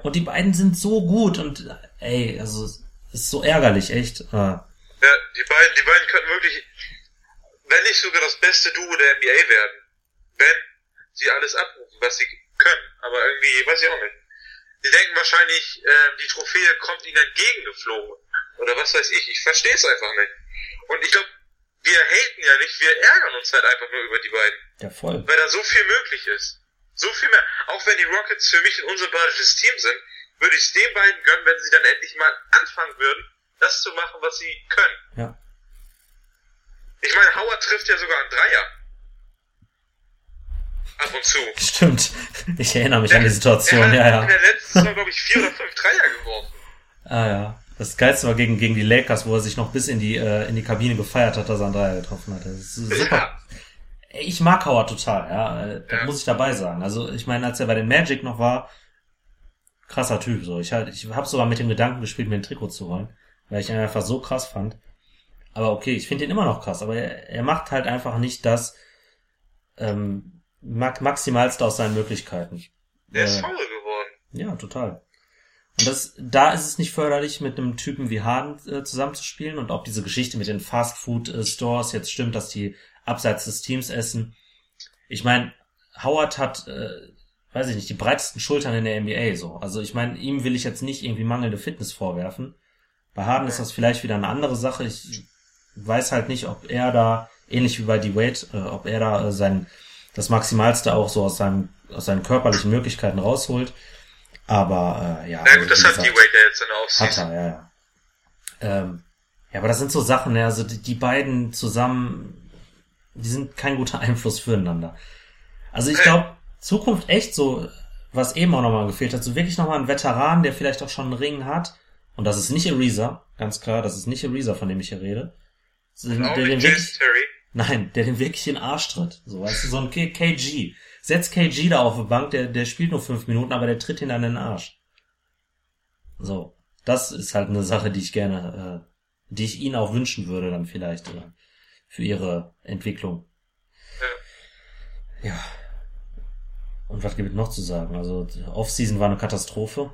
Speaker 1: Und die beiden sind so gut und ey, also ist so ärgerlich, echt.
Speaker 2: Ja, die beiden, die beiden könnten wirklich, wenn nicht sogar das beste Duo der NBA werden, wenn sie alles abrufen, was sie können. Aber irgendwie, weiß ich auch nicht. Sie denken wahrscheinlich, äh, die Trophäe kommt ihnen entgegengeflogen. Oder was weiß ich. Ich verstehe es einfach nicht. Und ich glaube, wir haten ja nicht, wir ärgern uns halt einfach nur über die beiden.
Speaker 1: Ja, voll.
Speaker 2: Weil da so viel möglich ist. So viel mehr. Auch wenn die Rockets für mich ein unsympathisches Team sind, würde ich es den beiden gönnen, wenn sie dann endlich mal anfangen würden, das zu machen, was sie können.
Speaker 1: Ja.
Speaker 2: Ich meine, Howard trifft ja sogar einen Dreier. Ab und zu.
Speaker 1: Stimmt. Ich erinnere mich der, an die Situation,
Speaker 2: hat,
Speaker 1: ja, ja.
Speaker 2: In der letzten Saison, glaube ich, vier oder fünf Dreier geworfen.
Speaker 1: Ah, ja. Das Geilste war gegen, gegen die Lakers, wo er sich noch bis in die, äh, in die Kabine gefeiert hat, dass er einen Dreier getroffen hat. Das ist super. Ja. Ich mag Howard total, ja. Das ja. muss ich dabei sagen. Also, ich meine, als er bei den Magic noch war, krasser Typ, so. Ich halt, ich habe sogar mit dem Gedanken gespielt, mir ein Trikot zu holen, weil ich ihn einfach so krass fand. Aber okay, ich finde ihn immer noch krass, aber er, er macht halt einfach nicht das ähm, maximalste aus seinen Möglichkeiten.
Speaker 2: Der ist äh, faul geworden.
Speaker 1: Ja, total. Und das, da ist es nicht förderlich, mit einem Typen wie Harden äh, zusammenzuspielen und ob diese Geschichte mit den Fast Food äh, Stores jetzt stimmt, dass die abseits des Teams essen. Ich meine, Howard hat, äh, weiß ich nicht, die breitesten Schultern in der NBA so. Also ich meine, ihm will ich jetzt nicht irgendwie mangelnde Fitness vorwerfen. Bei Harden ist das vielleicht wieder eine andere Sache. Ich weiß halt nicht, ob er da, ähnlich wie bei D-Wade, äh, ob er da äh, sein, das Maximalste auch so aus seinem, aus seinen körperlichen Möglichkeiten rausholt. Aber, äh, ja.
Speaker 2: Na gut, das hat D-Wade ja jetzt in der
Speaker 1: Offseason. Hat er, ja, ja. Ähm, ja, aber das sind so Sachen, ja, also die, die beiden zusammen, die sind kein guter Einfluss füreinander. Also ich glaube, Zukunft echt so, was eben auch nochmal gefehlt hat, so wirklich nochmal ein Veteran, der vielleicht auch schon einen Ring hat. Und das ist nicht Ariza, ganz klar, das ist nicht Ariza, von dem ich hier rede. So, der, den wirklich, nein, der den wirklich in den Arsch tritt. So, weißt du, so ein KG. Setz KG da auf die Bank, der, der spielt nur fünf Minuten, aber der tritt ihn dann in den Arsch. So. Das ist halt eine Sache, die ich gerne, äh, die ich ihnen auch wünschen würde, dann vielleicht, äh, für ihre Entwicklung. Ja. Und was gibt es noch zu sagen? Also, die Offseason war eine Katastrophe.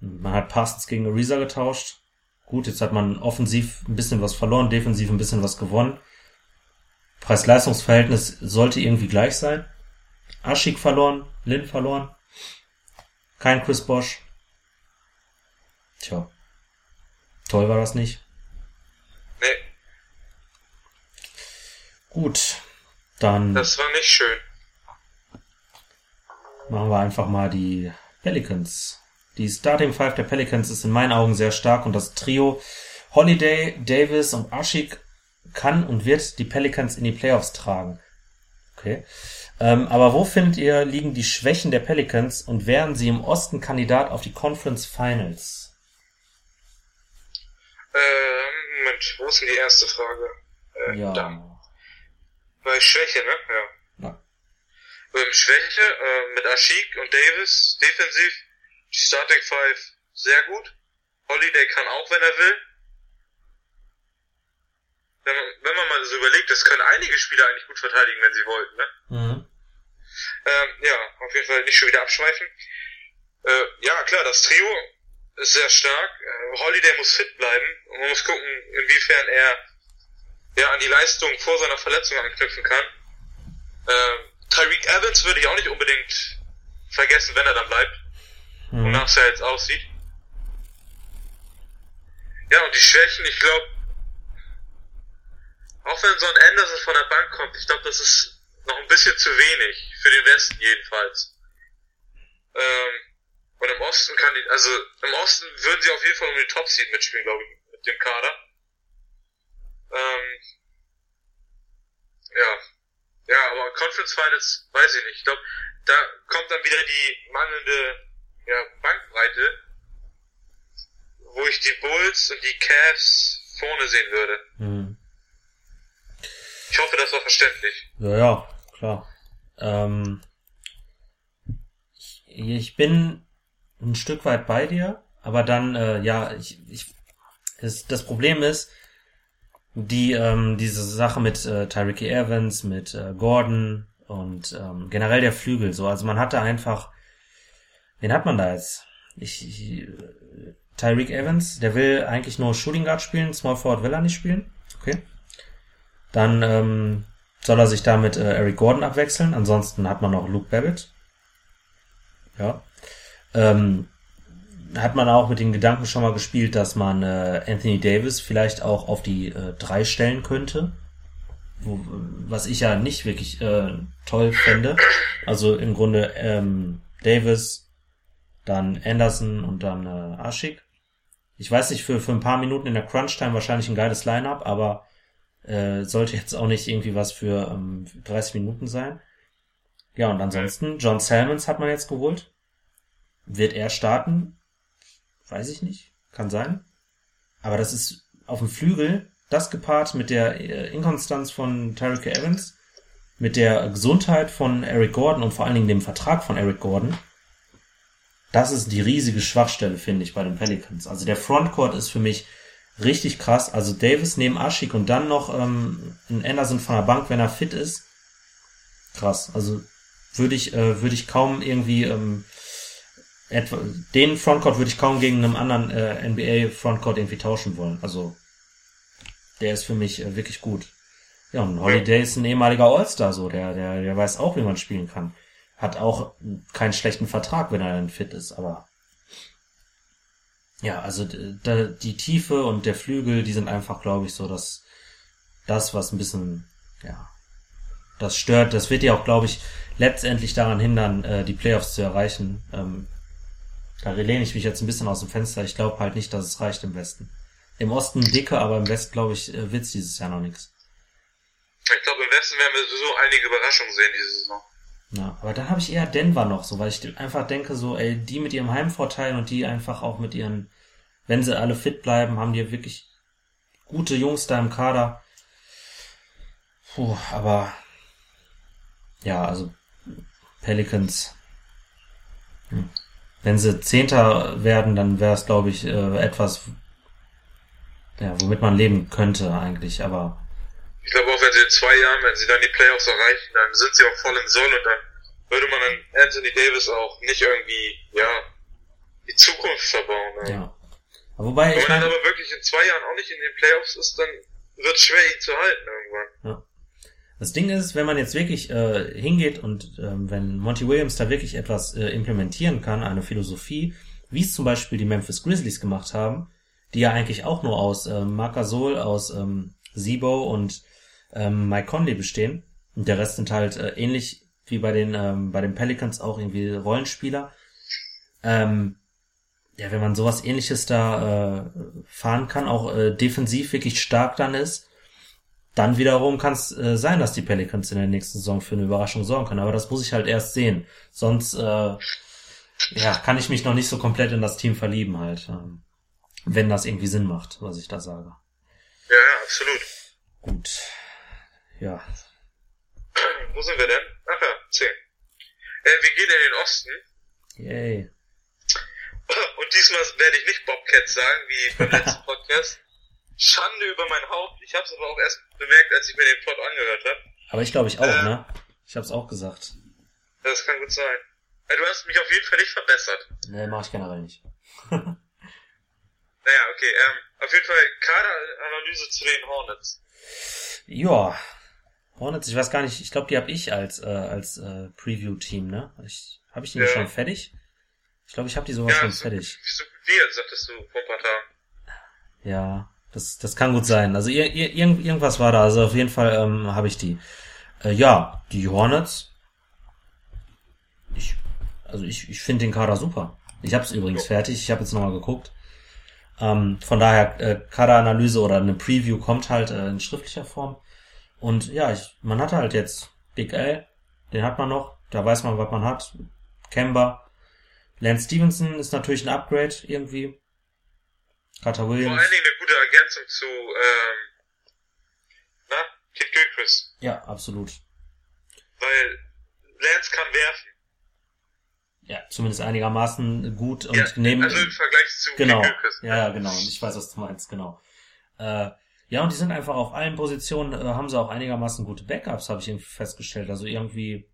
Speaker 1: Man hat Parsons gegen Ariza getauscht. Gut, jetzt hat man offensiv ein bisschen was verloren, defensiv ein bisschen was gewonnen. Preis-Leistungs-Verhältnis sollte irgendwie gleich sein. Aschik verloren, Lin verloren. Kein Chris Bosch. Tja. Toll war das nicht.
Speaker 2: Nee,
Speaker 1: Gut. Dann
Speaker 2: das war nicht schön.
Speaker 1: machen wir einfach mal die Pelicans. Die Starting Five der Pelicans ist in meinen Augen sehr stark und das Trio Holiday, Davis und Ashik kann und wird die Pelicans in die Playoffs tragen. Okay. Ähm, aber wo findet ihr, liegen die Schwächen der Pelicans und wären sie im Osten Kandidat auf die Conference Finals?
Speaker 2: Ähm, Moment, wo ist denn die erste Frage? Äh,
Speaker 1: Ja.
Speaker 2: Da. Bei Schwäche, ne? Ja.
Speaker 1: Na,
Speaker 2: Ähm, Schwäche äh, mit Ashik und Davis defensiv. Die Starting Five sehr gut. Holiday kann auch, wenn er will. Wenn man, wenn man mal so überlegt, das können einige Spieler eigentlich gut verteidigen, wenn sie wollten, ne?
Speaker 1: mhm.
Speaker 2: Ähm, ja, auf jeden Fall nicht schon wieder abschweifen. Äh, ja, klar, das Trio ist sehr stark. Äh, Holiday muss fit bleiben und man muss gucken, inwiefern er ja an die Leistung vor seiner Verletzung anknüpfen kann. Ähm, Tyreek Evans würde ich auch nicht unbedingt vergessen, wenn er dann bleibt,
Speaker 1: Mhm.
Speaker 2: wonach es ja jetzt aussieht. Ja, und die Schwächen, ich glaube, auch wenn so ein Anderson von der Bank kommt, ich glaube, das ist noch ein bisschen zu wenig, für den Westen jedenfalls. Ähm, und im Osten kann die, also im Osten würden sie auf jeden Fall um die Top Seed mitspielen, glaube ich, mit dem Kader. Ähm, ja. Ja, aber Conference Finals weiß ich nicht. Ich glaube, da kommt dann wieder die mangelnde ja, Bankbreite, wo ich die Bulls und die Cavs vorne sehen würde.
Speaker 1: Mhm.
Speaker 2: Ich hoffe, das war verständlich.
Speaker 1: Ja, ja, klar. Ähm, ich, ich bin ein Stück weit bei dir, aber dann, äh, ja, ich, ich, das, das Problem ist, die, ähm, diese Sache mit äh, Tyreek Evans, mit äh, Gordon und ähm, generell der Flügel, so, also man hatte einfach, wen hat man da jetzt? Ich, ich Tyreek Evans, der will eigentlich nur Shooting Guard spielen, Small Forward will er nicht spielen, okay. Dann ähm, soll er sich da mit äh, Eric Gordon abwechseln. Ansonsten hat man noch Luke Babbitt. Ja. Ähm, hat man auch mit den Gedanken schon mal gespielt, dass man äh, Anthony Davis vielleicht auch auf die äh, drei stellen könnte. Wo, was ich ja nicht wirklich äh, toll fände. Also im Grunde ähm, Davis, dann Anderson und dann äh, Ashik. Ich weiß nicht, für, für ein paar Minuten in der Crunch-Time wahrscheinlich ein geiles Line-Up, aber äh, sollte jetzt auch nicht irgendwie was für ähm, 30 Minuten sein. Ja, und ansonsten, John Salmons hat man jetzt geholt. Wird er starten? Weiß ich nicht. Kann sein. Aber das ist auf dem Flügel, das gepaart mit der äh, Inkonstanz von Tyreek Evans, mit der Gesundheit von Eric Gordon und vor allen Dingen dem Vertrag von Eric Gordon. Das ist die riesige Schwachstelle, finde ich, bei den Pelicans. Also der Frontcourt ist für mich richtig krass. Also Davis neben Ashik und dann noch ähm, ein Anderson von der Bank, wenn er fit ist. Krass. Also würde ich äh, würde ich kaum irgendwie ähm, etwa den Frontcourt würde ich kaum gegen einen anderen äh, NBA Frontcourt irgendwie tauschen wollen. Also der ist für mich äh, wirklich gut. Ja, und Holiday ist ein ehemaliger All-Star, so der der der weiß auch, wie man spielen kann. Hat auch keinen schlechten Vertrag, wenn er dann fit ist, aber ja, also die Tiefe und der Flügel, die sind einfach, glaube ich, so das, das, was ein bisschen, ja, das stört. Das wird ja auch, glaube ich, letztendlich daran hindern, äh, die Playoffs zu erreichen. Ähm, da lehne ich mich jetzt ein bisschen aus dem Fenster. Ich glaube halt nicht, dass es reicht im Westen. Im Osten dicke, aber im Westen, glaube ich, äh, wird's dieses Jahr noch nichts.
Speaker 2: Ich glaube, im Westen werden wir sowieso einige Überraschungen sehen diese Saison.
Speaker 1: Ja, aber dann habe ich eher Denver noch so, weil ich einfach denke so, ey, die mit ihrem Heimvorteil und die einfach auch mit ihren, wenn sie alle fit bleiben, haben die wirklich gute Jungs da im Kader. Puh, aber ja, also Pelicans. Hm. Wenn sie Zehnter werden, dann wäre es, glaube ich, äh, etwas, ja, womit man leben könnte eigentlich, aber
Speaker 2: ich glaube auch, wenn sie in zwei Jahren, wenn sie dann die Playoffs erreichen, dann sind sie auch voll in Soll und dann würde man dann Anthony Davis auch nicht irgendwie, ja, die Zukunft verbauen. Ne? Ja.
Speaker 1: Wobei
Speaker 2: wenn man dann aber wirklich in zwei Jahren auch nicht in den Playoffs ist, dann wird es schwer, ihn zu halten irgendwann.
Speaker 1: Ja. Das Ding ist, wenn man jetzt wirklich äh, hingeht und ähm, wenn Monty Williams da wirklich etwas äh, implementieren kann, eine Philosophie, wie es zum Beispiel die Memphis Grizzlies gemacht haben, die ja eigentlich auch nur aus äh, Marc Gasol, aus ähm, Sibo und ähm, Mike Conley bestehen. Und der Rest sind halt äh, ähnlich wie bei den, ähm, bei den Pelicans auch irgendwie Rollenspieler. Ähm, ja, wenn man sowas ähnliches da äh, fahren kann, auch äh, defensiv wirklich stark dann ist, dann wiederum kann es äh, sein, dass die Pelicans in der nächsten Saison für eine Überraschung sorgen können. Aber das muss ich halt erst sehen. Sonst äh, ja, kann ich mich noch nicht so komplett in das Team verlieben halt. Ähm, wenn das irgendwie Sinn macht, was ich da sage.
Speaker 2: Ja, ja, absolut.
Speaker 1: Gut. Ja.
Speaker 2: Wo sind wir denn? Ach ja, 10. Äh, wir gehen in den Osten.
Speaker 1: Yay.
Speaker 2: Und diesmal werde ich nicht Bobcat sagen, wie beim letzten Podcast. Schande über mein Haupt. Ich habe es aber auch erst bemerkt, als ich mir den Plot angehört habe.
Speaker 1: Aber ich glaube ich auch, äh, ne? Ich habe es auch gesagt.
Speaker 2: Das kann gut sein. Ja, du hast mich auf jeden Fall nicht verbessert.
Speaker 1: Nee, mach ich generell nicht.
Speaker 2: naja, okay. Ähm, auf jeden Fall Kaderanalyse zu den Hornets.
Speaker 1: Ja, Hornets, ich weiß gar nicht, ich glaube, die habe ich als äh, als äh, Preview-Team, ne? Ich, habe ich die ja. schon fertig? Ich glaube, ich habe die sogar ja, schon so, fertig.
Speaker 2: Wieso wir, sagtest du vor ein paar Tagen.
Speaker 1: Ja, das, das kann gut sein. Also ir, ir, irgendwas war da, also auf jeden Fall ähm, habe ich die. Äh, ja, die Hornets. Ich, also ich, ich finde den Kader super. Ich habe es übrigens ja. fertig, ich habe jetzt nochmal geguckt. Ähm, von daher, äh, Kaderanalyse oder eine Preview kommt halt äh, in schriftlicher Form. Und ja, ich, man hat halt jetzt Big L, den hat man noch, da weiß man, was man hat. Kemba. Lance Stevenson ist natürlich ein Upgrade irgendwie. Carter Williams.
Speaker 2: Vor allen Dingen eine gute Ergänzung zu, ähm, na, Kid Gilchrist.
Speaker 1: Ja, absolut.
Speaker 2: Weil Lance kann werfen.
Speaker 1: Ja, zumindest einigermaßen gut und ja, neben.
Speaker 2: Also im Vergleich zu
Speaker 1: genau. Kid Gilchrist. Ja, ja, genau. Und ich weiß, was du meinst, genau. Äh, ja, und die sind einfach auf allen Positionen, äh, haben sie auch einigermaßen gute Backups, habe ich irgendwie festgestellt. Also irgendwie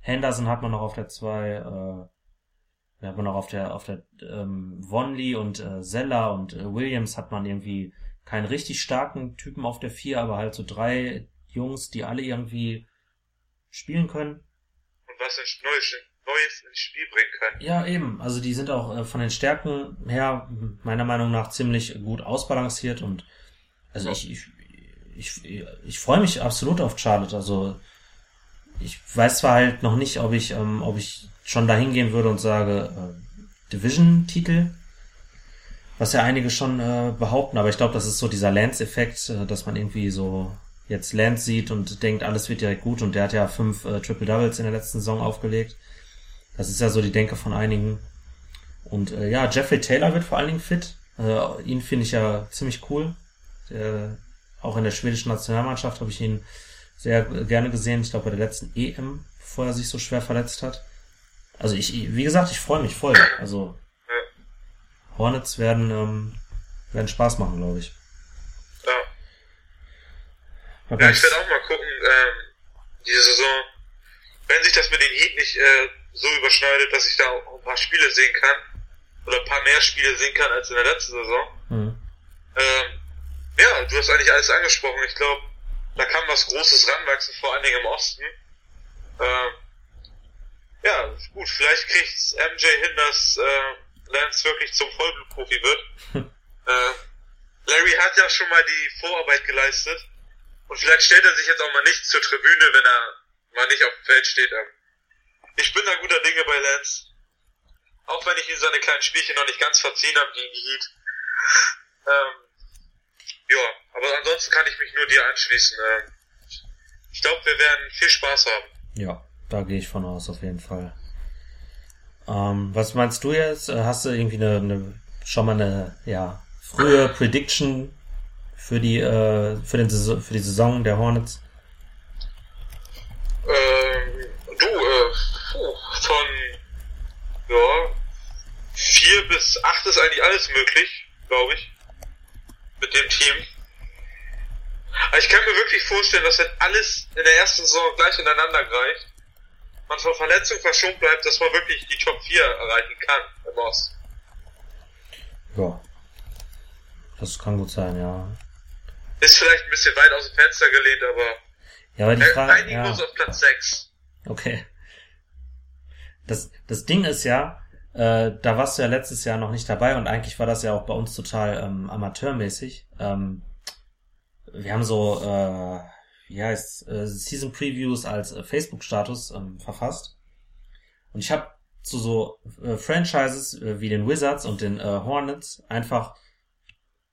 Speaker 1: Henderson hat man noch auf der 2, äh, hat man noch auf der auf der ähm, Vonley und äh, Zeller und äh, Williams hat man irgendwie keinen richtig starken Typen auf der 4, aber halt so drei Jungs, die alle irgendwie spielen können.
Speaker 2: Und was Neues, Neues ins Spiel bringen können.
Speaker 1: Ja, eben. Also die sind auch äh, von den Stärken her meiner Meinung nach ziemlich gut ausbalanciert und also ich, ich, ich, ich freue mich absolut auf Charlotte. Also ich weiß zwar halt noch nicht, ob ich, ähm, ob ich schon dahin gehen würde und sage, äh, Division-Titel, was ja einige schon äh, behaupten, aber ich glaube, das ist so dieser Lance-Effekt, äh, dass man irgendwie so jetzt Lance sieht und denkt, alles wird direkt gut und der hat ja fünf äh, Triple Doubles in der letzten Saison aufgelegt. Das ist ja so die Denke von einigen. Und äh, ja, Jeffrey Taylor wird vor allen Dingen fit. Äh, ihn finde ich ja ziemlich cool. Der, auch in der schwedischen Nationalmannschaft habe ich ihn sehr gerne gesehen. Ich glaube, bei der letzten EM, bevor er sich so schwer verletzt hat. Also ich, wie gesagt, ich freue mich voll. Also Hornets werden, ähm, werden Spaß machen, glaube ich.
Speaker 2: Ja. ja, ich werde auch mal gucken, ähm, diese Saison, wenn sich das mit den Heat nicht äh, so überschneidet, dass ich da auch ein paar Spiele sehen kann, oder ein paar mehr Spiele sehen kann als in der letzten Saison, mhm. ähm, ja, du hast eigentlich alles angesprochen. Ich glaube, da kann was Großes ranwachsen, vor allen Dingen im Osten. Ähm, ja, gut, vielleicht kriegt MJ hin, dass äh, Lance wirklich zum Vollblutprofi wird. äh, Larry hat ja schon mal die Vorarbeit geleistet. Und vielleicht stellt er sich jetzt auch mal nicht zur Tribüne, wenn er mal nicht auf dem Feld steht. Ähm, ich bin da guter Dinge bei Lance. auch wenn ich ihm seine kleinen Spielchen noch nicht ganz verziehen habe gegen die Heat. Ähm, ja, aber ansonsten kann ich mich nur dir anschließen. Ähm, ich glaube, wir werden viel Spaß haben.
Speaker 1: Ja, da gehe ich von aus, auf jeden Fall. Ähm, was meinst du jetzt? Äh, hast du irgendwie eine, eine schon mal eine ja, frühe Prediction für die äh, für den für die Saison der Hornets?
Speaker 2: Ähm, du, äh, von ja, vier bis acht ist eigentlich alles möglich, glaube ich. Mit dem Team. Aber ich kann mir wirklich vorstellen, dass wenn alles in der ersten Saison gleich ineinander greift, man von Verletzung verschont bleibt, dass man wirklich die Top 4 erreichen kann im Osten.
Speaker 1: Ja. Das kann gut sein, ja.
Speaker 2: Ist vielleicht ein bisschen weit aus dem Fenster gelehnt, aber
Speaker 1: ja, aber die Frage,
Speaker 2: einigen ja. auf Platz 6.
Speaker 1: Okay. Das, das Ding ist ja, äh, da warst du ja letztes Jahr noch nicht dabei und eigentlich war das ja auch bei uns total ähm, amateurmäßig. Ähm, wir haben so, äh, wie heißt äh, Season Previews als äh, Facebook-Status ähm, verfasst. Und ich habe zu so äh, Franchises äh, wie den Wizards und den äh, Hornets einfach,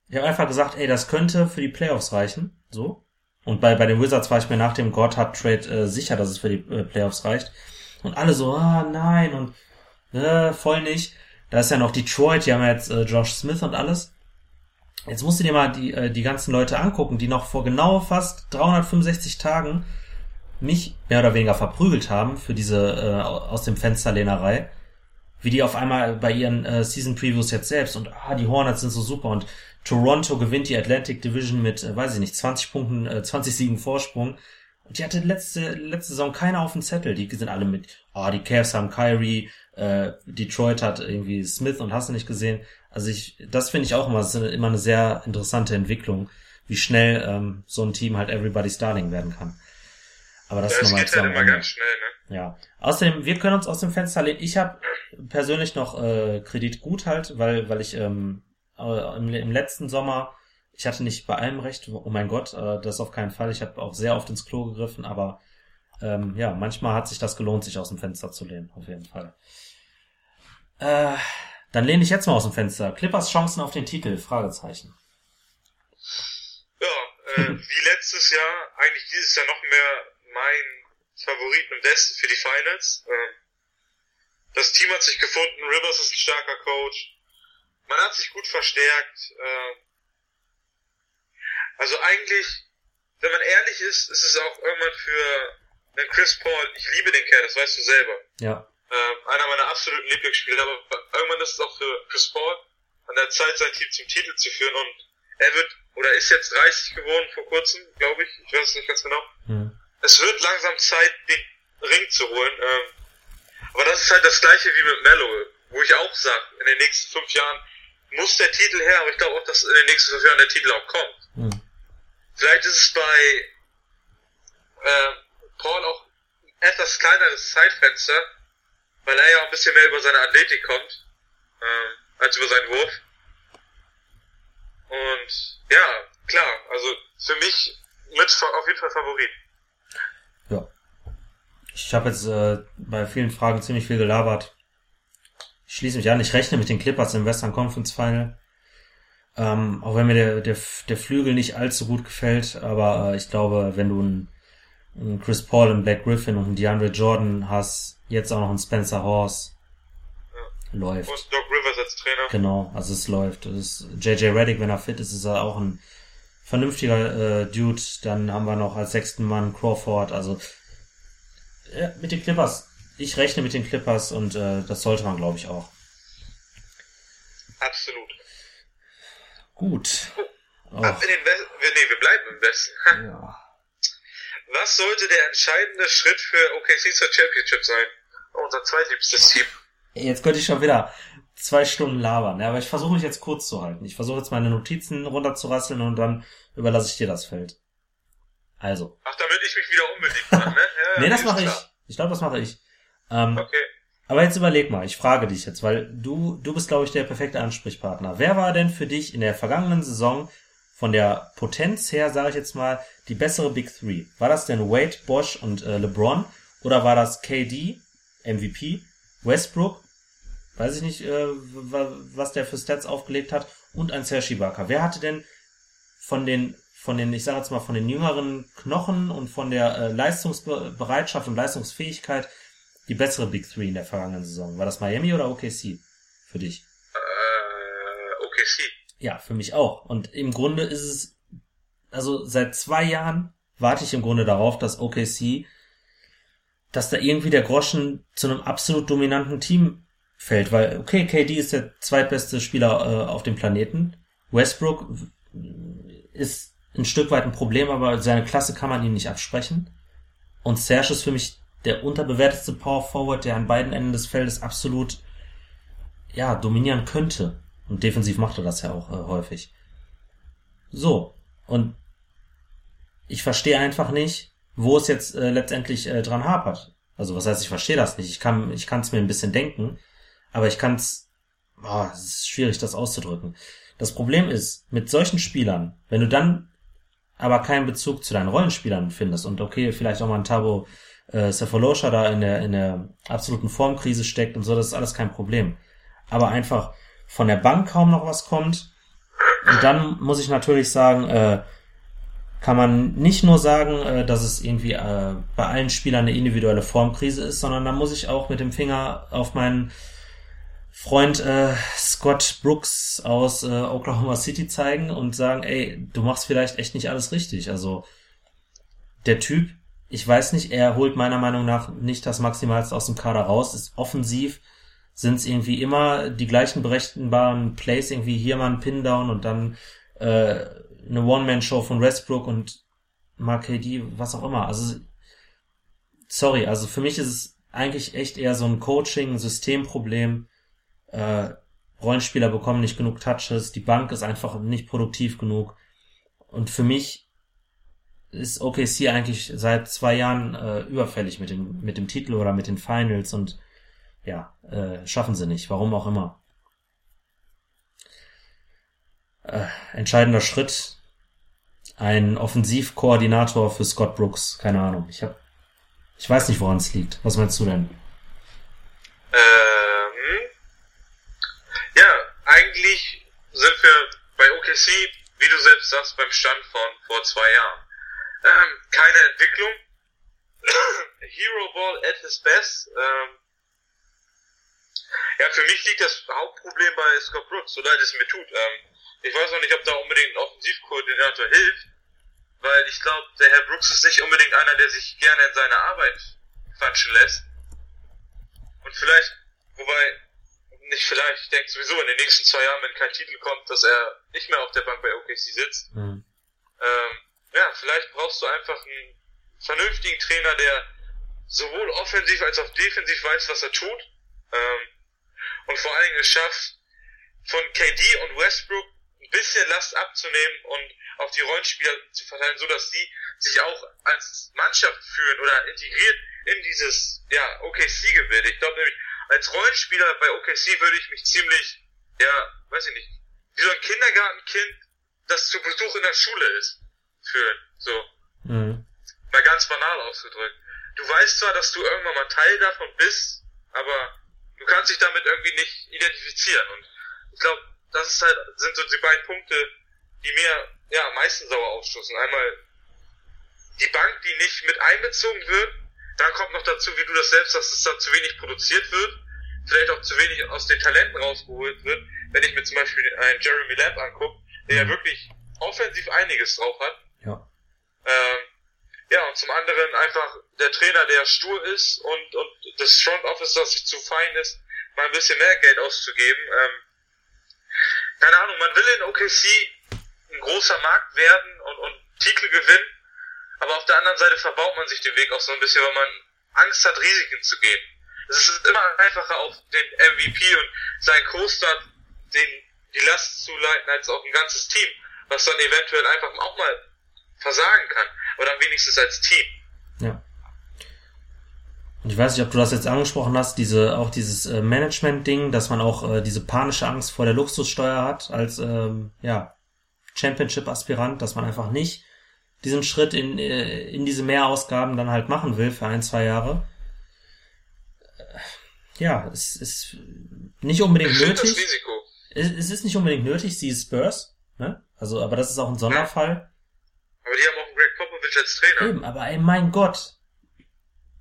Speaker 1: ich habe einfach gesagt, ey, das könnte für die Playoffs reichen, so. Und bei, bei den Wizards war ich mir nach dem God Hard Trade äh, sicher, dass es für die äh, Playoffs reicht. Und alle so, ah nein und äh, voll nicht. Da ist ja noch Detroit, die haben ja jetzt äh, Josh Smith und alles. Jetzt musst du dir mal die, äh, die ganzen Leute angucken, die noch vor genau fast 365 Tagen mich mehr oder weniger verprügelt haben für diese äh, aus dem Fensterlehnerei. Wie die auf einmal bei ihren äh, Season Previews jetzt selbst und ah, die Hornets sind so super und Toronto gewinnt die Atlantic Division mit, äh, weiß ich nicht, 20 Punkten, äh, 20 Siegen Vorsprung. Und die hatte letzte, letzte Saison keiner auf dem Zettel. Die sind alle mit, ah, die Cavs haben Kyrie, äh, Detroit hat irgendwie Smith und hast du nicht gesehen. Also ich, das finde ich auch immer, das ist immer eine sehr interessante Entwicklung, wie schnell ähm, so ein Team halt Everybody's Darling werden kann. Aber das, das ist nochmal
Speaker 2: geht halt immer ganz schnell, ne?
Speaker 1: Ja. Außerdem, wir können uns aus dem Fenster lehnen. Ich habe persönlich noch äh, Kredit gut halt, weil, weil ich ähm, äh, im, im letzten Sommer, ich hatte nicht bei allem recht, oh mein Gott, äh, das auf keinen Fall. Ich habe auch sehr oft ins Klo gegriffen, aber ähm, ja, manchmal hat sich das gelohnt, sich aus dem Fenster zu lehnen, auf jeden Fall. Äh, dann lehne ich jetzt mal aus dem Fenster. Clippers Chancen auf den Titel? Fragezeichen.
Speaker 2: Ja, äh, wie letztes Jahr, eigentlich dieses Jahr noch mehr mein Favoriten im Westen für die Finals. Ähm, das Team hat sich gefunden, Rivers ist ein starker Coach. Man hat sich gut verstärkt. Ähm, also eigentlich, wenn man ehrlich ist, ist es auch irgendwann für den Chris Paul, ich liebe den Kerl, das weißt du selber.
Speaker 1: Ja
Speaker 2: äh, einer meiner absoluten Lieblingsspieler, aber irgendwann ist es auch für Chris Paul an der Zeit, sein Team zum Titel zu führen und er wird, oder ist jetzt 30 geworden vor kurzem, glaube ich, ich weiß es nicht ganz genau. Mhm. Es wird langsam Zeit, den Ring zu holen, ähm, aber das ist halt das gleiche wie mit Mello, wo ich auch sage, in den nächsten fünf Jahren muss der Titel her, aber ich glaube auch, dass in den nächsten fünf Jahren der Titel auch kommt. Mhm. Vielleicht ist es bei äh, Paul auch ein etwas kleineres Zeitfenster, weil er ja auch ein bisschen mehr über seine Athletik kommt, äh, als über seinen Wurf. Und ja, klar, also für mich mit auf jeden Fall Favorit.
Speaker 1: Ja. Ich habe jetzt äh, bei vielen Fragen ziemlich viel gelabert. Ich schließe mich an, ich rechne mit den Clippers im Western Conference Final. Ähm, auch wenn mir der, der, der Flügel nicht allzu gut gefällt, aber äh, ich glaube, wenn du einen, einen Chris Paul, einen Black Griffin und einen DeAndre Jordan hast, Jetzt auch noch ein Spencer Horse. Ja. Läuft.
Speaker 2: Und Doc Rivers als Trainer.
Speaker 1: Genau, also es läuft. Das ist JJ Reddick, wenn er fit ist, ist er auch ein vernünftiger äh, Dude. Dann haben wir noch als sechsten Mann Crawford. Also ja, mit den Clippers. Ich rechne mit den Clippers und äh, das sollte man, glaube ich, auch.
Speaker 2: Absolut.
Speaker 1: Gut.
Speaker 2: Oh. Ab in den Westen. Nee, wir bleiben im Westen. Ja. Was sollte der entscheidende Schritt für OKC zur Championship sein? unser zweitliebstes Team.
Speaker 1: Jetzt könnte ich schon wieder zwei Stunden labern, ja, aber ich versuche mich jetzt kurz zu halten. Ich versuche jetzt meine Notizen runterzurasseln und dann überlasse ich dir das Feld. Also.
Speaker 2: Ach, damit ich mich wieder unbedingt kann, ne?
Speaker 1: Ja, nee, das mache ich. Ich glaube, das mache ich. Ähm, okay. Aber jetzt überleg mal, ich frage dich jetzt, weil du, du bist, glaube ich, der perfekte Ansprechpartner. Wer war denn für dich in der vergangenen Saison von der Potenz her, sage ich jetzt mal, die bessere Big Three? War das denn Wade, Bosch und äh, LeBron? Oder war das KD, MVP, Westbrook, weiß ich nicht, äh, was der für Stats aufgelegt hat, und ein Serge Ibaka. Wer hatte denn von den, von den, ich sage jetzt mal, von den jüngeren Knochen und von der äh, Leistungsbereitschaft und Leistungsfähigkeit die bessere Big Three in der vergangenen Saison? War das Miami oder OKC für dich?
Speaker 2: Äh, OKC.
Speaker 1: Ja, für mich auch. Und im Grunde ist es, also seit zwei Jahren warte ich im Grunde darauf, dass OKC, dass da irgendwie der Groschen zu einem absolut dominanten Team fällt, weil, okay, KD ist der zweitbeste Spieler äh, auf dem Planeten. Westbrook ist ein Stück weit ein Problem, aber seine Klasse kann man ihm nicht absprechen. Und Serge ist für mich der unterbewertetste Power Forward, der an beiden Enden des Feldes absolut, ja, dominieren könnte. Und defensiv macht er das ja auch äh, häufig. So. Und ich verstehe einfach nicht, wo es jetzt äh, letztendlich äh, dran hapert. Also was heißt, ich verstehe das nicht. Ich kann ich kann es mir ein bisschen denken, aber ich kann es, oh, es ist schwierig, das auszudrücken. Das Problem ist, mit solchen Spielern, wenn du dann aber keinen Bezug zu deinen Rollenspielern findest und okay, vielleicht auch mal ein Tabo äh, Cephalosha da in der, in der absoluten Formkrise steckt und so, das ist alles kein Problem. Aber einfach von der Bank kaum noch was kommt. Und dann muss ich natürlich sagen, äh, kann man nicht nur sagen, äh, dass es irgendwie äh, bei allen Spielern eine individuelle Formkrise ist, sondern da muss ich auch mit dem Finger auf meinen Freund äh, Scott Brooks aus äh, Oklahoma City zeigen und sagen, ey, du machst vielleicht echt nicht alles richtig. Also der Typ, ich weiß nicht, er holt meiner Meinung nach nicht das Maximalste aus dem Kader raus, ist offensiv, sind es irgendwie immer die gleichen berechenbaren Plays, irgendwie hier mal ein Pin-Down und dann äh, eine One-Man-Show von Westbrook und Mark KD, was auch immer. Also sorry, also für mich ist es eigentlich echt eher so ein Coaching, ein Systemproblem äh, Rollenspieler bekommen nicht genug Touches, die Bank ist einfach nicht produktiv genug. Und für mich ist OKC eigentlich seit zwei Jahren äh, überfällig mit dem, mit dem Titel oder mit den Finals und ja, äh, schaffen sie nicht, warum auch immer. Äh, entscheidender Schritt, ein Offensivkoordinator für Scott Brooks, keine Ahnung. Ich hab, ich weiß nicht, woran es liegt. Was meinst du denn?
Speaker 2: eigentlich sind wir bei OKC, wie du selbst sagst, beim Stand von vor zwei Jahren. Ähm, keine Entwicklung. Hero Ball at his best. Ähm, ja, für mich liegt das Hauptproblem bei Scott Brooks, so leid es mir tut. Ähm, ich weiß noch nicht, ob da unbedingt ein Offensivkoordinator hilft, weil ich glaube, der Herr Brooks ist nicht unbedingt einer, der sich gerne in seine Arbeit quatschen lässt. Und vielleicht, wobei, nicht vielleicht, ich denke sowieso in den nächsten zwei Jahren, wenn kein Titel kommt, dass er nicht mehr auf der Bank bei OKC sitzt. Mhm. Ähm, ja, vielleicht brauchst du einfach einen vernünftigen Trainer, der sowohl offensiv als auch defensiv weiß, was er tut. Ähm, und vor allen Dingen es schafft, von KD und Westbrook ein bisschen Last abzunehmen und auf die Rollenspieler zu verteilen, so dass die sich auch als Mannschaft fühlen oder integriert in dieses ja OKC-Gebilde. Ich glaube nämlich, als Rollenspieler bei OKC würde ich mich ziemlich, ja, weiß ich nicht, wie so ein Kindergartenkind, das zu Besuch in der Schule ist, fühlen. So. Mhm. Mal ganz banal ausgedrückt. Du weißt zwar, dass du irgendwann mal Teil davon bist, aber du kannst dich damit irgendwie nicht identifizieren. Und ich glaube, das ist halt, sind so die beiden Punkte, die mir ja am meisten sauer aufstoßen. Einmal die Bank, die nicht mit einbezogen wird, dann kommt noch dazu, wie du das selbst sagst, dass da zu wenig produziert wird, vielleicht auch zu wenig aus den Talenten rausgeholt wird. Wenn ich mir zum Beispiel einen Jeremy Lamb angucke, der ja wirklich offensiv einiges drauf hat.
Speaker 1: Ja.
Speaker 2: Ähm, ja, und zum anderen einfach der Trainer, der stur ist und, und das Front Office, das sich zu fein ist, mal ein bisschen mehr Geld auszugeben. Ähm, keine Ahnung, man will in OKC ein großer Markt werden und, und Titel gewinnen, aber auf der anderen Seite verbaut man sich den Weg auch so ein bisschen, weil man Angst hat, Risiken zu gehen. Es ist immer einfacher, auf den MVP und seinen Co-Star den, die Last zu leiten, als auf ein ganzes Team, was dann eventuell einfach auch mal versagen kann. Oder wenigstens als Team.
Speaker 1: Ja. Und ich weiß nicht, ob du das jetzt angesprochen hast, diese, auch dieses äh, Management-Ding, dass man auch äh, diese panische Angst vor der Luxussteuer hat als ähm, ja, Championship-Aspirant, dass man einfach nicht diesen Schritt in, in diese Mehrausgaben dann halt machen will für ein, zwei Jahre. ja, es ist nicht unbedingt
Speaker 2: das
Speaker 1: nötig. Es, es ist nicht unbedingt nötig, sie ist Spurs, ne? Also, aber das ist auch ein Sonderfall.
Speaker 2: Aber die haben auch einen Greg Popovich als Trainer.
Speaker 1: Eben, aber ey, mein Gott.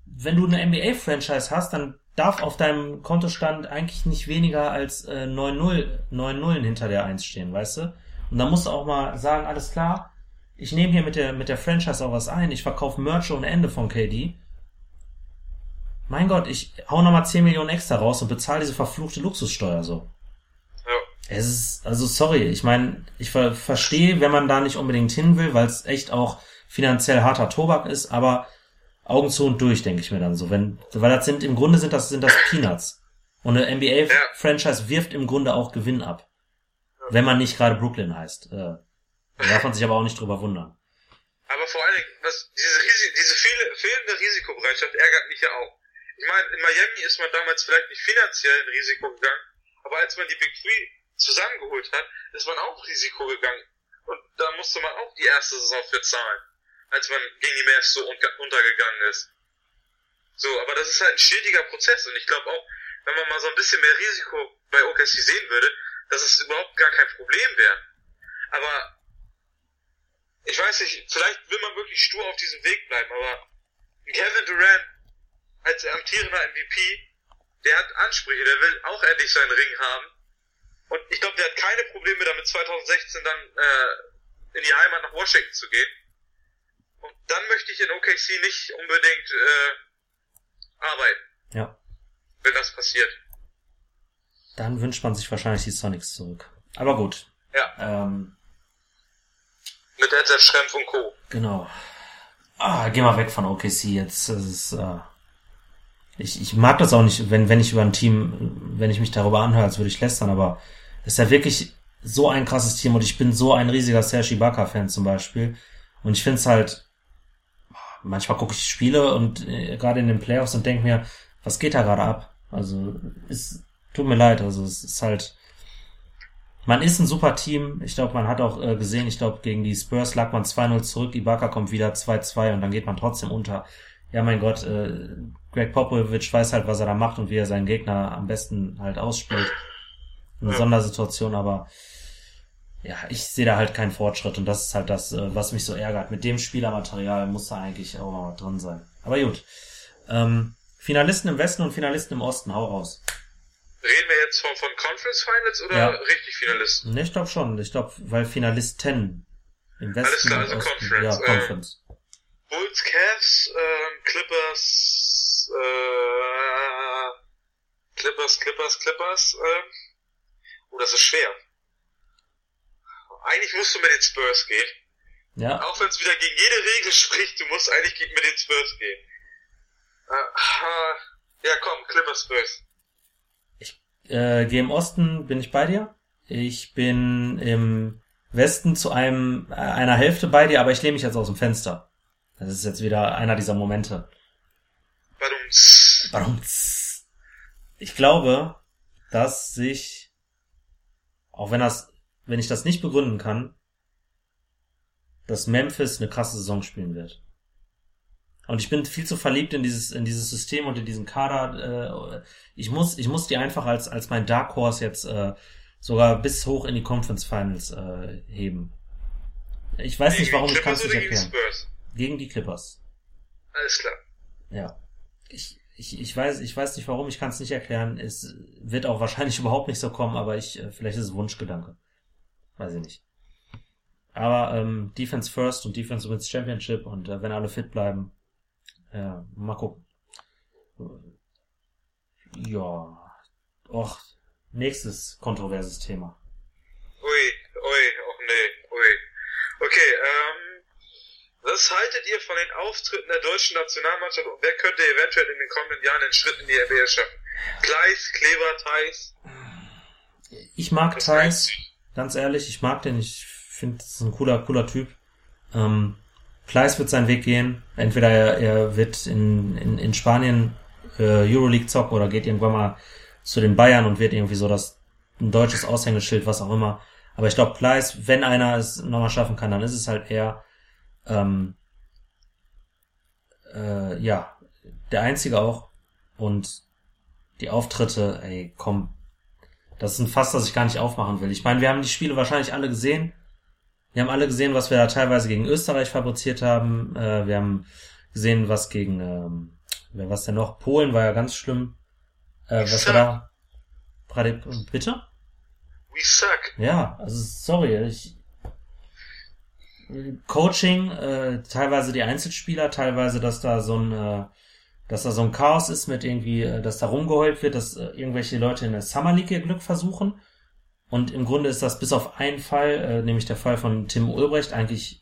Speaker 1: Wenn du eine NBA-Franchise hast, dann darf auf deinem Kontostand eigentlich nicht weniger als äh, 9-0, 9 Nullen hinter der 1 stehen, weißt du? Und dann musst du auch mal sagen, alles klar, ich nehme hier mit der, mit der Franchise auch was ein, ich verkaufe Merch ohne Ende von KD. Mein Gott, ich hau nochmal 10 Millionen extra raus und bezahle diese verfluchte Luxussteuer so.
Speaker 2: Ja.
Speaker 1: Es ist, also sorry, ich meine, ich ver verstehe, wenn man da nicht unbedingt hin will, weil es echt auch finanziell harter Tobak ist, aber Augen zu und durch, denke ich mir dann so. Wenn, weil das sind, im Grunde sind das, sind das Peanuts. Und eine NBA-Franchise wirft im Grunde auch Gewinn ab. Wenn man nicht gerade Brooklyn heißt. Äh, da darf man sich aber auch nicht drüber wundern.
Speaker 2: Aber vor allen Dingen, was, diese, Risi diese viele, fehlende Risikobereitschaft ärgert mich ja auch. Ich meine, in Miami ist man damals vielleicht nicht finanziell ein Risiko gegangen, aber als man die Big Three zusammengeholt hat, ist man auch Risiko gegangen. Und da musste man auch die erste Saison für zahlen, als man gegen die Mavs so untergegangen ist. So, aber das ist halt ein stetiger Prozess und ich glaube auch, wenn man mal so ein bisschen mehr Risiko bei OKC sehen würde, dass es überhaupt gar kein Problem wäre. Aber ich weiß nicht, vielleicht will man wirklich stur auf diesem Weg bleiben, aber Kevin Durant als amtierender MVP, der hat Ansprüche, der will auch endlich seinen Ring haben. Und ich glaube, der hat keine Probleme damit, 2016 dann äh, in die Heimat nach Washington zu gehen. Und dann möchte ich in OKC nicht unbedingt äh, arbeiten.
Speaker 1: Ja.
Speaker 2: Wenn das passiert.
Speaker 1: Dann wünscht man sich wahrscheinlich die Sonics zurück. Aber gut.
Speaker 2: Ja.
Speaker 1: Ähm,
Speaker 2: Mit Edzef Schrempf und Co.
Speaker 1: Genau. Ah, geh mal weg von OKC jetzt. Das ist, äh, ich, ich mag das auch nicht, wenn, wenn ich über ein Team, wenn ich mich darüber anhöre, als würde ich lästern, aber es ist ja wirklich so ein krasses Team und ich bin so ein riesiger Serge Ibaka-Fan zum Beispiel. Und ich finde es halt, manchmal gucke ich Spiele und äh, gerade in den Playoffs und denke mir, was geht da gerade ab? Also, es tut mir leid, also es ist halt, man ist ein super Team. Ich glaube, man hat auch äh, gesehen, ich glaube, gegen die Spurs lag man 2-0 zurück, Ibaka kommt wieder 2-2 und dann geht man trotzdem unter. Ja, mein Gott, äh, Greg Popovich weiß halt, was er da macht und wie er seinen Gegner am besten halt ausspielt. Eine
Speaker 2: Ja.
Speaker 1: Sondersituation, aber ja, ich sehe da halt keinen Fortschritt und das ist halt das, äh, was mich so ärgert. Mit dem Spielermaterial muss da eigentlich auch mal drin sein. Aber gut. Ähm, Finalisten im Westen und Finalisten im Osten, hau raus.
Speaker 2: Reden wir jetzt von, von Conference Finals oder
Speaker 1: Ja.
Speaker 2: richtig Finalisten?
Speaker 1: Ne, ich glaube schon. Ich glaube, weil Finalisten im Westen
Speaker 2: Alles klar,
Speaker 1: und
Speaker 2: also
Speaker 1: Osten.
Speaker 2: Conference,
Speaker 1: Ja,
Speaker 2: äh,
Speaker 1: Conference.
Speaker 2: Bulls, Cavs, ähm, Clippers, äh, Clippers, Clippers, Clippers, ähm, oh, das ist schwer. Eigentlich musst du mit den Spurs gehen.
Speaker 1: Ja,
Speaker 2: Auch wenn es wieder gegen jede Regel spricht, du musst eigentlich ge- mit den Spurs gehen. Äh, äh, ja, komm, Clippers Spurs.
Speaker 1: äh, gehe im Osten, bin ich bei dir. Ich bin im Westen zu einem äh, einer Hälfte bei dir, aber ich lehne mich jetzt aus dem Fenster. Das ist jetzt wieder einer dieser Momente.
Speaker 2: Badums.
Speaker 1: Warum? Ich glaube, dass sich, auch wenn das, wenn ich das nicht begründen kann, dass Memphis eine krasse Saison spielen wird. Und ich bin viel zu verliebt in dieses, in dieses System und in diesen Kader. Äh, ich muss, ich muss die einfach als, als mein Dark Horse jetzt äh, sogar bis hoch in die Conference Finals äh, heben. Ich weiß nicht,
Speaker 2: Gegen
Speaker 1: warum, ich kann es nicht
Speaker 2: gegen
Speaker 1: erklären.
Speaker 2: Spurs?
Speaker 1: Gegen die Clippers.
Speaker 2: Alles klar.
Speaker 1: Ja. Ich, ich, ich weiß, ich weiß nicht warum, ich kann es nicht erklären. Es wird auch wahrscheinlich überhaupt nicht so kommen, aber ich, äh, vielleicht ist es Wunschgedanke. Weiß ich nicht. Aber ähm, Defense first und Defense wins Championship und äh, wenn alle fit bleiben, ja, mal gucken. Ja. Och, nächstes kontroverses Thema.
Speaker 2: Ui, ui, och nee, ui. Okay, was haltet ihr von den Auftritten der deutschen Nationalmannschaft und wer könnte eventuell in den kommenden Jahren den Schritt in die NBA schaffen? Kleis, Kleber, Theis?
Speaker 1: Ich mag Thais, ganz ehrlich, ich mag den, ich finde, das ist ein cooler, cooler Typ. Ähm, Kleis wird seinen Weg gehen. Entweder er, er wird in, in, in Spanien äh, Euroleague zocken oder geht irgendwann mal zu den Bayern und wird irgendwie so das ein deutsches Aushängeschild, was auch immer. Aber ich glaube, Kleis, wenn einer es nochmal schaffen kann, dann ist es halt er. Ähm, äh, ja, der einzige auch. Und die Auftritte, ey, komm. Das ist ein Fass, das ich gar nicht aufmachen will. Ich meine, wir haben die Spiele wahrscheinlich alle gesehen. Wir haben alle gesehen, was wir da teilweise gegen Österreich fabriziert haben. Äh, wir haben gesehen, was gegen, ähm, wer was denn noch? Polen war ja ganz schlimm. Äh, was war da? Bitte?
Speaker 2: We suck.
Speaker 1: Ja, also sorry, ich, Coaching, äh, teilweise die Einzelspieler, teilweise, dass da so ein, äh, dass da so ein Chaos ist mit irgendwie, äh, dass da rumgeheult wird, dass äh, irgendwelche Leute in der Summer League ihr Glück versuchen. Und im Grunde ist das bis auf einen Fall, äh, nämlich der Fall von Tim Ulbrecht, eigentlich,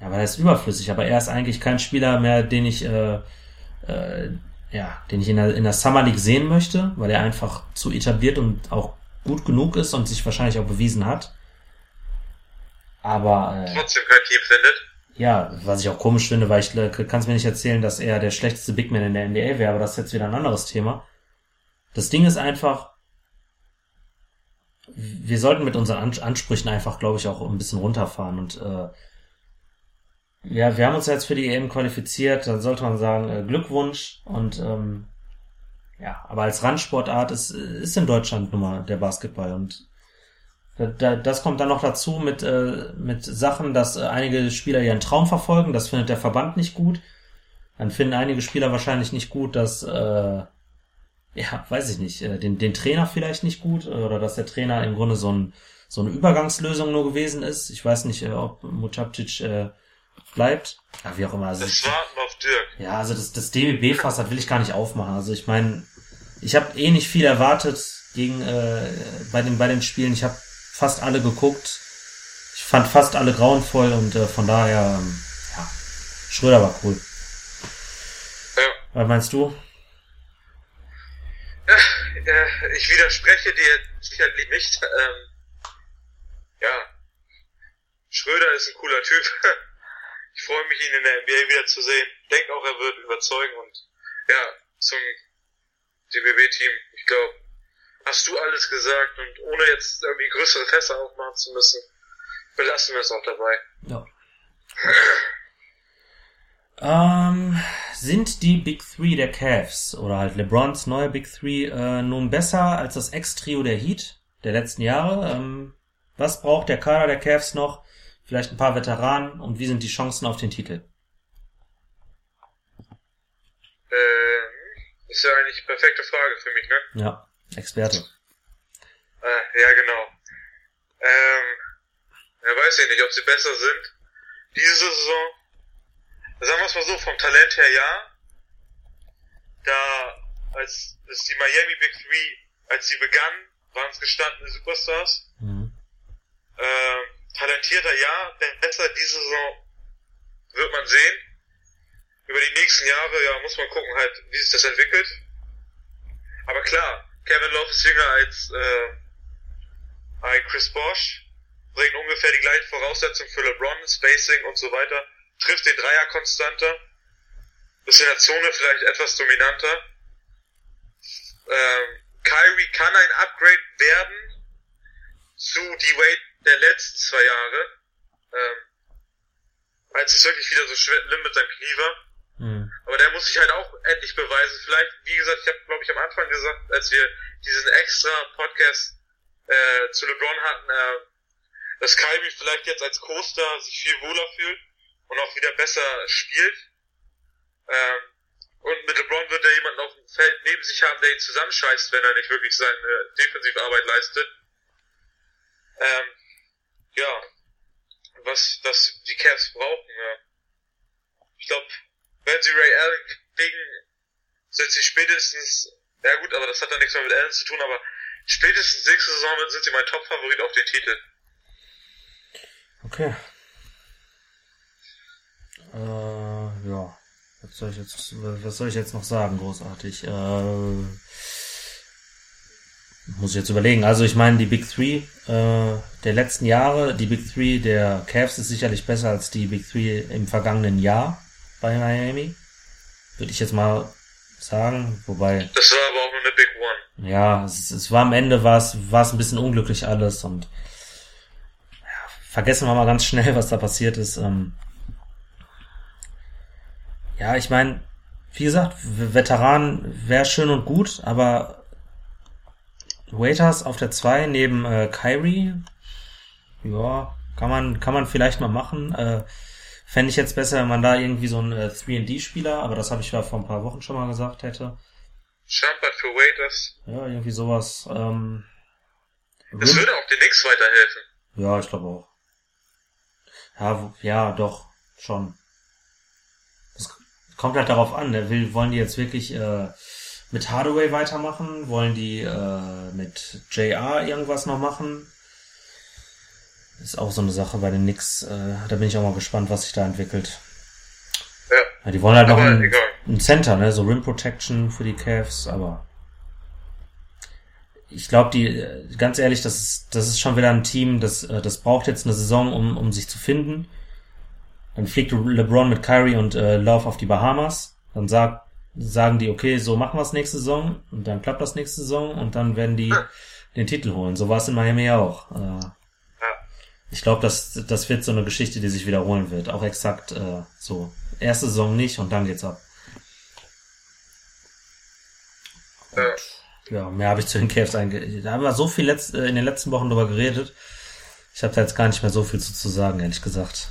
Speaker 1: ja, weil er ist überflüssig, aber er ist eigentlich kein Spieler mehr, den ich, äh, äh, ja, den ich in der, in der Summer League sehen möchte, weil er einfach zu etabliert und auch gut genug ist und sich wahrscheinlich auch bewiesen hat. Aber
Speaker 2: äh, trotzdem kein Team findet.
Speaker 1: Ja, was ich auch komisch finde, weil ich äh, kann es mir nicht erzählen, dass er der schlechteste Big Man in der NBA wäre, aber das ist jetzt wieder ein anderes Thema. Das Ding ist einfach, wir sollten mit unseren Ansprüchen einfach, glaube ich, auch ein bisschen runterfahren und äh, ja, wir haben uns jetzt für die EM qualifiziert, dann sollte man sagen, äh, Glückwunsch und ähm, ja, aber als Randsportart ist, ist in Deutschland nun mal der Basketball und das kommt dann noch dazu mit, äh, mit Sachen, dass äh, einige Spieler ihren Traum verfolgen. Das findet der Verband nicht gut. Dann finden einige Spieler wahrscheinlich nicht gut, dass, äh, ja, weiß ich nicht, äh, den, den Trainer vielleicht nicht gut oder dass der Trainer im Grunde so, ein, so eine Übergangslösung nur gewesen ist. Ich weiß nicht, äh, ob Mucapcic äh, bleibt. Ja, wie auch immer. Also,
Speaker 2: das war auf Dirk.
Speaker 1: Ja, also das, das DBB-Fass, das will ich gar nicht aufmachen. Also ich meine, ich habe eh nicht viel erwartet gegen äh, bei den bei den Spielen. Ich habe fast alle geguckt. Ich fand fast alle grauenvoll und äh, von daher, ähm, ja, Schröder war cool.
Speaker 2: Ja.
Speaker 1: Was meinst du?
Speaker 2: Ja, äh, ich widerspreche dir sicherlich nicht. Ähm, ja, Schröder ist ein cooler Typ. Ich freue mich, ihn in der NBA wieder zu sehen. Denke auch, er wird überzeugen und ja, zum DBB-Team. Ich glaube, hast du alles gesagt und ohne jetzt irgendwie größere Fässer aufmachen zu müssen, belassen wir es auch dabei.
Speaker 1: Ja. ähm, sind die Big Three der Cavs oder halt LeBrons neue Big Three äh, nun besser als das Ex-Trio der Heat der letzten Jahre? Ähm, was braucht der Kader der Cavs noch? Vielleicht ein paar Veteranen und wie sind die Chancen auf den Titel?
Speaker 2: Ähm, ist ja eigentlich eine perfekte Frage für mich, ne?
Speaker 1: Ja. Experte.
Speaker 2: Äh, ja, genau. Ähm, ja, weiß ich nicht, ob sie besser sind. Diese Saison, sagen wir es mal so, vom Talent her ja. Da, als, als die Miami Big Three, als sie begannen, waren es gestandene Superstars. Mhm. Ähm, talentierter ja, besser diese Saison wird man sehen. Über die nächsten Jahre, ja, muss man gucken halt, wie sich das entwickelt. Aber klar, Kevin Love ist jünger als äh, ein Chris Bosch, bringt ungefähr die gleichen Voraussetzungen für LeBron, Spacing und so weiter, trifft den Dreier konstanter, ist in der Zone vielleicht etwas dominanter. Ähm, Kyrie kann ein Upgrade werden zu die Wade der letzten zwei Jahre, ähm, als es wirklich wieder so schlimm mit seinem Knie war. Mhm. Aber der muss sich halt auch endlich beweisen. Vielleicht, wie gesagt, ich habe, glaube ich, am Anfang gesagt, als wir diesen extra Podcast äh, zu LeBron hatten, äh, dass Kyrie vielleicht jetzt als Coaster sich viel wohler fühlt und auch wieder besser spielt. Ähm, und mit LeBron wird er jemanden auf dem Feld neben sich haben, der ihn zusammenscheißt, wenn er nicht wirklich seine Defensivarbeit leistet. Ähm, ja, was, was die Cavs brauchen. Ja. Ich glaube, wenn sie Ray Allen kriegen, sind sie spätestens, ja gut, aber das hat dann nichts mehr mit Allen zu tun, aber spätestens nächste Saison sind sie mein Top-Favorit auf den Titel.
Speaker 1: Okay. Äh, ja. Was soll ich jetzt, was soll ich jetzt noch sagen, großartig? Äh, muss ich jetzt überlegen. Also ich meine, die Big Three äh, der letzten Jahre, die Big Three der Cavs ist sicherlich besser als die Big Three im vergangenen Jahr bei Miami. Würde ich jetzt mal sagen, wobei.
Speaker 2: Das war aber auch nur eine Big One.
Speaker 1: Ja, es, es war am Ende war es, war es ein bisschen unglücklich alles und ja, vergessen wir mal ganz schnell, was da passiert ist. Ähm, ja, ich meine, wie gesagt, Veteran wäre schön und gut, aber Waiters auf der 2 neben äh, Kyrie, ja, kann man, kann man vielleicht mal machen. Äh, Fände ich jetzt besser, wenn man da irgendwie so einen äh, 3D-Spieler, aber das habe ich ja vor ein paar Wochen schon mal gesagt hätte.
Speaker 2: Shumpert für Waiters.
Speaker 1: Ja, irgendwie sowas. Ähm,
Speaker 2: das würde auch den Knicks weiterhelfen.
Speaker 1: Ja, ich glaube auch. Ja, ja, doch, schon. Es kommt halt darauf an, ne? Will, wollen die jetzt wirklich äh, mit Hardaway weitermachen? Wollen die äh, mit JR irgendwas noch machen? Ist auch so eine Sache bei den Knicks. Äh, da bin ich auch mal gespannt, was sich da entwickelt.
Speaker 2: Ja.
Speaker 1: ja die wollen halt noch einen, einen, Center, ne? So Rim Protection für die Cavs, aber ich glaube, die, ganz ehrlich, das ist, das ist schon wieder ein Team, das, äh, das braucht jetzt eine Saison, um, um sich zu finden. Dann fliegt LeBron mit Kyrie und äh, Love auf die Bahamas. Dann sagt, sagen die, okay, so machen wir es nächste Saison und dann klappt das nächste Saison und dann werden die den Titel holen. So war es in Miami auch. Äh, ich glaube, das, das wird so eine Geschichte, die sich wiederholen wird. Auch exakt äh, so. Erste Saison nicht und dann geht's ab. Und, ja, mehr habe ich zu den Cavs einge... Da haben wir so viel letzt, äh, in den letzten Wochen drüber geredet. Ich habe da jetzt gar nicht mehr so viel zu, zu sagen, ehrlich gesagt.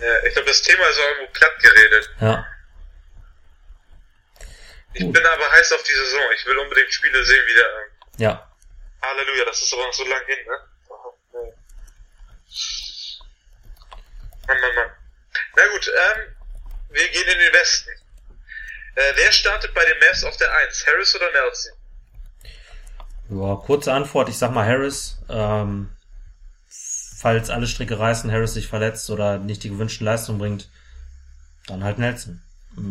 Speaker 2: Ja, ich glaube, das Thema ist auch irgendwo platt geredet.
Speaker 1: Ja.
Speaker 2: Ich Gut. bin aber heiß auf die Saison. Ich will unbedingt Spiele sehen wieder.
Speaker 1: Ja.
Speaker 2: Halleluja, das ist aber noch so lang hin, ne? Mann, Mann, Mann. Na gut, ähm, wir gehen in den Westen. Äh, wer startet bei den Mavs auf der 1? Harris oder Nelson?
Speaker 1: Ja, kurze Antwort, ich sag mal Harris. Ähm, falls alle Stricke reißen, Harris sich verletzt oder nicht die gewünschten Leistungen bringt, dann halt Nelson.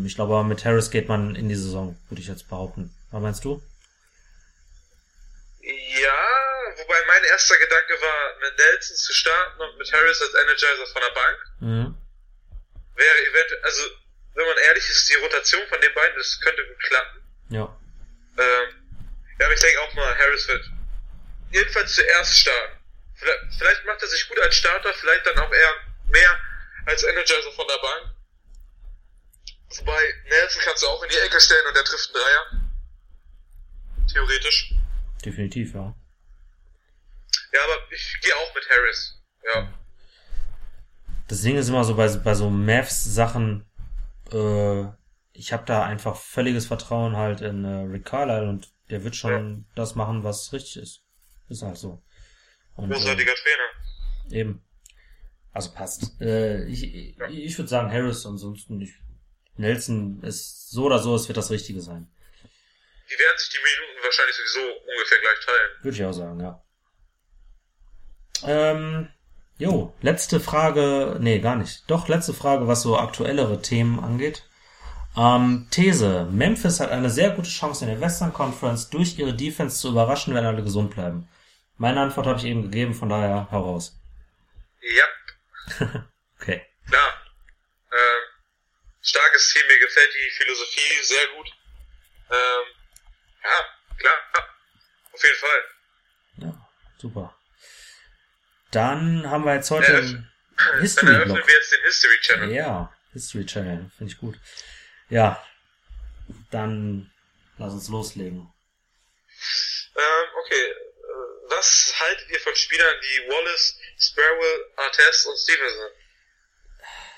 Speaker 1: Ich glaube, mit Harris geht man in die Saison, würde ich jetzt behaupten. Was meinst du?
Speaker 2: Ja, wobei mein erster Gedanke war, mit Nelson zu starten und mit Harris als Energizer von der Bank. Mhm. Wäre eventuell, also, wenn man ehrlich ist, die Rotation von den beiden, das könnte gut klappen.
Speaker 1: Ja.
Speaker 2: Ähm, ja, aber ich denke auch mal, Harris wird jedenfalls zuerst starten. Vielleicht, vielleicht macht er sich gut als Starter, vielleicht dann auch eher mehr als Energizer von der Bank. Wobei, Nelson kannst du auch in die Ecke stellen und der trifft einen Dreier. Theoretisch.
Speaker 1: Definitiv, ja.
Speaker 2: Ja, aber ich gehe auch mit Harris. Ja.
Speaker 1: Das Ding ist immer so bei, bei so Mavs-Sachen, äh, ich habe da einfach völliges Vertrauen halt in äh, Rick Carlisle und der wird schon ja. das machen, was richtig ist. Ist halt so.
Speaker 2: Und, Großartiger äh, Trainer.
Speaker 1: Eben. Also passt. Äh, ich ja. ich würde sagen Harris, ansonsten nicht. Nelson ist so oder so, es wird das Richtige sein.
Speaker 2: Die werden sich die Minuten wahrscheinlich sowieso ungefähr gleich teilen.
Speaker 1: Würde ich auch sagen, ja. Ähm, jo, letzte Frage, nee, gar nicht. Doch, letzte Frage, was so aktuellere Themen angeht. Ähm, These. Memphis hat eine sehr gute Chance in der Western Conference durch ihre Defense zu überraschen, wenn alle gesund bleiben. Meine Antwort habe ich eben gegeben, von daher heraus.
Speaker 2: Ja.
Speaker 1: okay.
Speaker 2: Klar. Ähm, starkes Team, mir gefällt die Philosophie sehr gut. Ähm, ja, klar. Auf jeden Fall.
Speaker 1: Ja, super. Dann haben wir jetzt heute ja, einen History
Speaker 2: Dann eröffnen wir jetzt den History Channel.
Speaker 1: Ja, History Channel, finde ich gut. Ja, dann lass uns loslegen.
Speaker 2: Ähm, okay. Äh, was haltet ihr von Spielern wie Wallace, Sparrow, Artest und Stevenson?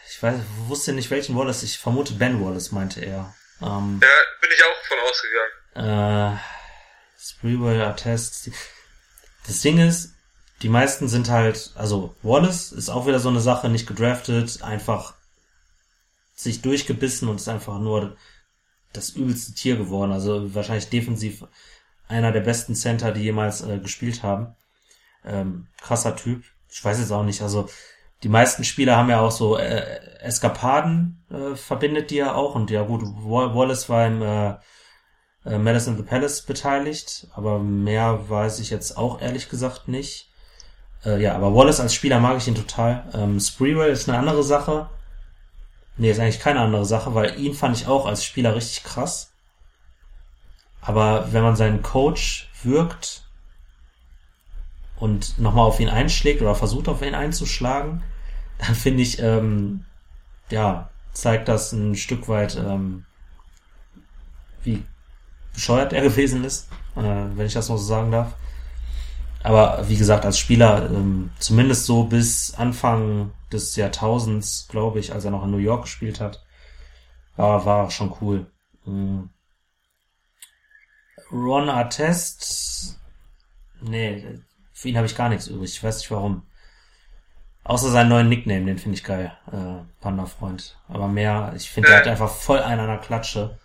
Speaker 1: Ich weiß, wusste nicht welchen Wallace. Ich vermute Ben Wallace, meinte er. Ähm,
Speaker 2: ja, bin ich auch von ausgegangen.
Speaker 1: Äh, Sprewell, Artest. Das Ding ist, die meisten sind halt, also Wallace ist auch wieder so eine Sache, nicht gedraftet, einfach sich durchgebissen und ist einfach nur das übelste Tier geworden. Also wahrscheinlich defensiv einer der besten Center, die jemals äh, gespielt haben. Ähm, krasser Typ. Ich weiß jetzt auch nicht, also die meisten Spieler haben ja auch so äh, Eskapaden, äh, verbindet die ja auch. Und ja gut, Wallace war im äh, äh, Madison the Palace beteiligt, aber mehr weiß ich jetzt auch ehrlich gesagt nicht. Äh, ja, aber Wallace als Spieler mag ich ihn total. Ähm, Spreewell ist eine andere Sache. Nee, ist eigentlich keine andere Sache, weil ihn fand ich auch als Spieler richtig krass. Aber wenn man seinen Coach wirkt und nochmal auf ihn einschlägt oder versucht auf ihn einzuschlagen, dann finde ich, ähm, ja, zeigt das ein Stück weit, ähm, wie bescheuert er gewesen ist, äh, wenn ich das noch so sagen darf. Aber wie gesagt, als Spieler, ähm, zumindest so bis Anfang des Jahrtausends, glaube ich, als er noch in New York gespielt hat, war, war schon cool. Mhm. Ron Artest, nee, für ihn habe ich gar nichts übrig. Ich weiß nicht warum. Außer seinen neuen Nickname, den finde ich geil. Äh, Panda-Freund. Aber mehr, ich finde, der hat einfach voll einen an der Klatsche.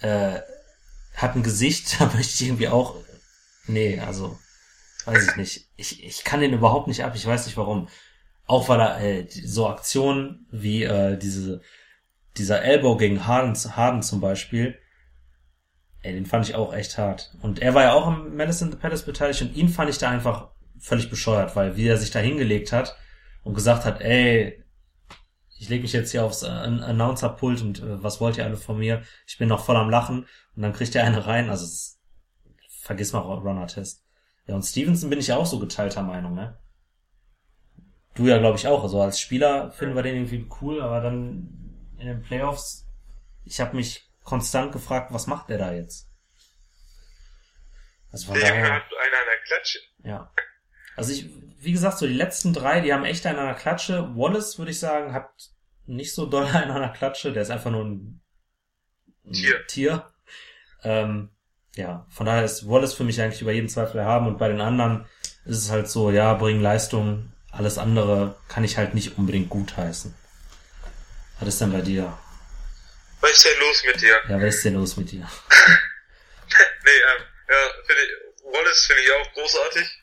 Speaker 1: Äh, hat ein Gesicht, da möchte ich irgendwie auch. Nee, also, weiß ich nicht. Ich, ich kann den überhaupt nicht ab, ich weiß nicht warum. Auch weil er äh, so Aktionen wie äh, diese, dieser Elbow gegen Harden, Harden zum Beispiel, ey, den fand ich auch echt hart. Und er war ja auch im Madison the Palace beteiligt und ihn fand ich da einfach völlig bescheuert, weil wie er sich da hingelegt hat und gesagt hat, ey, ich lege mich jetzt hier aufs Announcer-Pult und äh, was wollt ihr alle von mir? Ich bin noch voll am Lachen und dann kriegt er eine rein. Also es, vergiss mal Runner-Test. Ja, und Stevenson bin ich ja auch so geteilter Meinung, ne? Du ja, glaube ich, auch. Also als Spieler finden wir den irgendwie cool, aber dann in den Playoffs, ich habe mich konstant gefragt, was macht der da jetzt?
Speaker 2: Also von der daher, hat einer an der Klatsche.
Speaker 1: Ja. Also ich, wie gesagt, so die letzten drei, die haben echt einen an der Klatsche. Wallace, würde ich sagen, hat nicht so doll einen an der Klatsche. Der ist einfach nur ein,
Speaker 2: ein Tier.
Speaker 1: Tier. Ähm, ja, von daher ist Wallace für mich eigentlich über jeden Zweifel haben und bei den anderen ist es halt so, ja, bringen Leistung, alles andere kann ich halt nicht unbedingt gut heißen. Was ist denn bei dir?
Speaker 2: Was ist denn los mit dir?
Speaker 1: Ja, was ist denn los mit dir?
Speaker 2: nee, ähm, ja, finde ich, Wallace finde ich auch großartig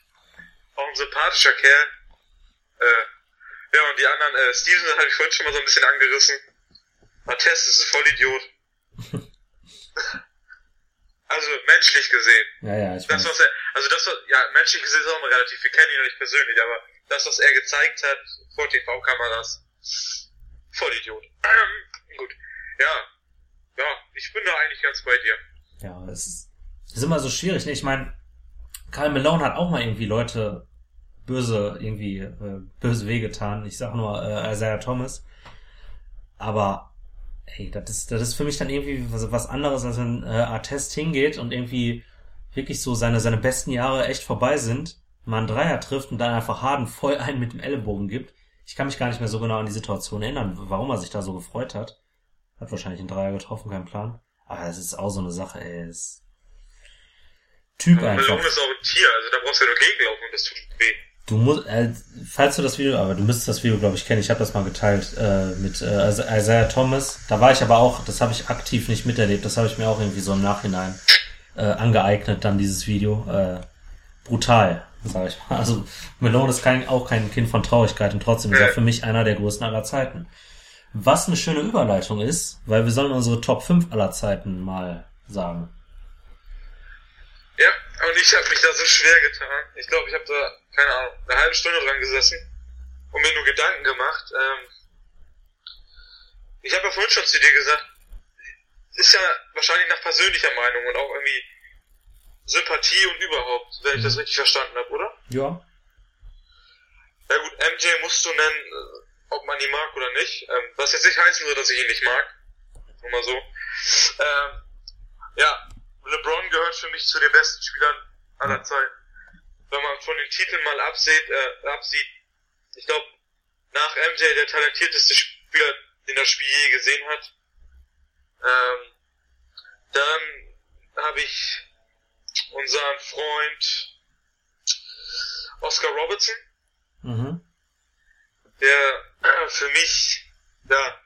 Speaker 2: auch ein sympathischer Kerl. Äh, ja, und die anderen, äh, Stevenson habe ich vorhin schon mal so ein bisschen angerissen. Matthias ist ein Vollidiot. also menschlich gesehen.
Speaker 1: Ja, ja, ich
Speaker 2: das, was er, also das, was, ja, menschlich gesehen ist auch mal relativ, wir kennen ihn noch nicht persönlich, aber das, was er gezeigt hat vor TV-Kameras, Vollidiot. Ähm, gut. Ja. Ja, ich bin da eigentlich ganz bei dir.
Speaker 1: Ja, es ist, ist immer so schwierig, ne? Ich meine, Karl Malone hat auch mal irgendwie Leute böse irgendwie äh, böse wehgetan. Ich sag nur äh, Isaiah Thomas. Aber hey, das ist das ist für mich dann irgendwie was, was anderes, als wenn äh, Artest hingeht und irgendwie wirklich so seine seine besten Jahre echt vorbei sind, man einen Dreier trifft und dann einfach Harden voll einen mit dem Ellenbogen gibt. Ich kann mich gar nicht mehr so genau an die Situation erinnern, warum er sich da so gefreut hat. Hat wahrscheinlich einen Dreier getroffen, kein Plan. Aber es ist auch so eine Sache, ey. Es Typ
Speaker 2: einfach. Malone ist auch ein Tier, also da brauchst du ja nur gegenlaufen und das tut weh.
Speaker 1: Du musst, äh, falls du das Video, aber du müsstest das Video, glaube ich, kennen. Ich habe das mal geteilt äh, mit äh, Isaiah Thomas. Da war ich aber auch, das habe ich aktiv nicht miterlebt. Das habe ich mir auch irgendwie so im Nachhinein äh, angeeignet, dann dieses Video. Äh, brutal, sage ich mal. Also Malone ist kein, auch kein Kind von Traurigkeit und trotzdem ist er für mich einer der größten aller Zeiten. Was eine schöne Überleitung ist, weil wir sollen unsere Top 5 aller Zeiten mal sagen.
Speaker 2: Ja, und ich habe mich da so schwer getan. Ich glaube, ich habe da, keine Ahnung, eine halbe Stunde dran gesessen und mir nur Gedanken gemacht. Ähm, ich habe ja vorhin schon zu dir gesagt, ist ja wahrscheinlich nach persönlicher Meinung und auch irgendwie Sympathie und überhaupt, wenn ich das mhm. richtig verstanden habe, oder?
Speaker 1: Ja.
Speaker 2: Ja gut, MJ musst du nennen, äh, ob man ihn mag oder nicht. Ähm, was jetzt nicht heißen soll, dass ich ihn nicht mag. Nur mal so. Ähm, ja, LeBron gehört für mich zu den besten Spielern aller Zeiten. Wenn man von den Titeln mal absieht, äh, absieht ich glaube, nach MJ der talentierteste Spieler, den das Spiel je gesehen hat. Ähm, dann habe ich unseren Freund Oscar Robertson,
Speaker 1: mhm.
Speaker 2: der äh, für mich, ja,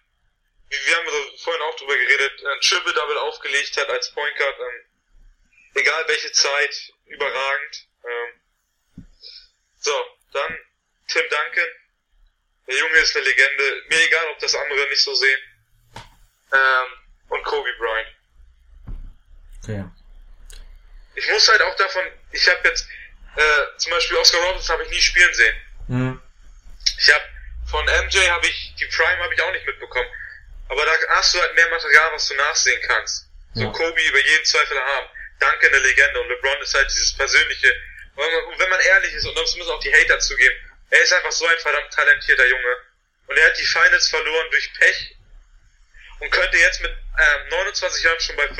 Speaker 2: wir haben vorhin auch drüber geredet, ein Triple-Double aufgelegt hat als Point Guard, ähm, egal welche Zeit, überragend. Ähm, so, dann Tim Duncan. Der Junge ist eine Legende. Mir egal, ob das andere nicht so sehen. Ähm, und Kobe Bryant.
Speaker 1: Okay.
Speaker 2: Ich muss halt auch davon, ich habe jetzt äh, zum Beispiel Oscar Robertson habe ich nie spielen sehen.
Speaker 1: Mhm.
Speaker 2: Ich habe von MJ habe ich die Prime habe ich auch nicht mitbekommen. Aber da hast du halt mehr Material, was du nachsehen kannst. So ja. Kobe über jeden Zweifel haben. Danke eine Legende und LeBron ist halt dieses persönliche. Und wenn man ehrlich ist, und das müssen auch die Hater zugeben, er ist einfach so ein verdammt talentierter Junge. Und er hat die Finals verloren durch Pech. und könnte jetzt mit ähm, 29 Jahren schon bei 5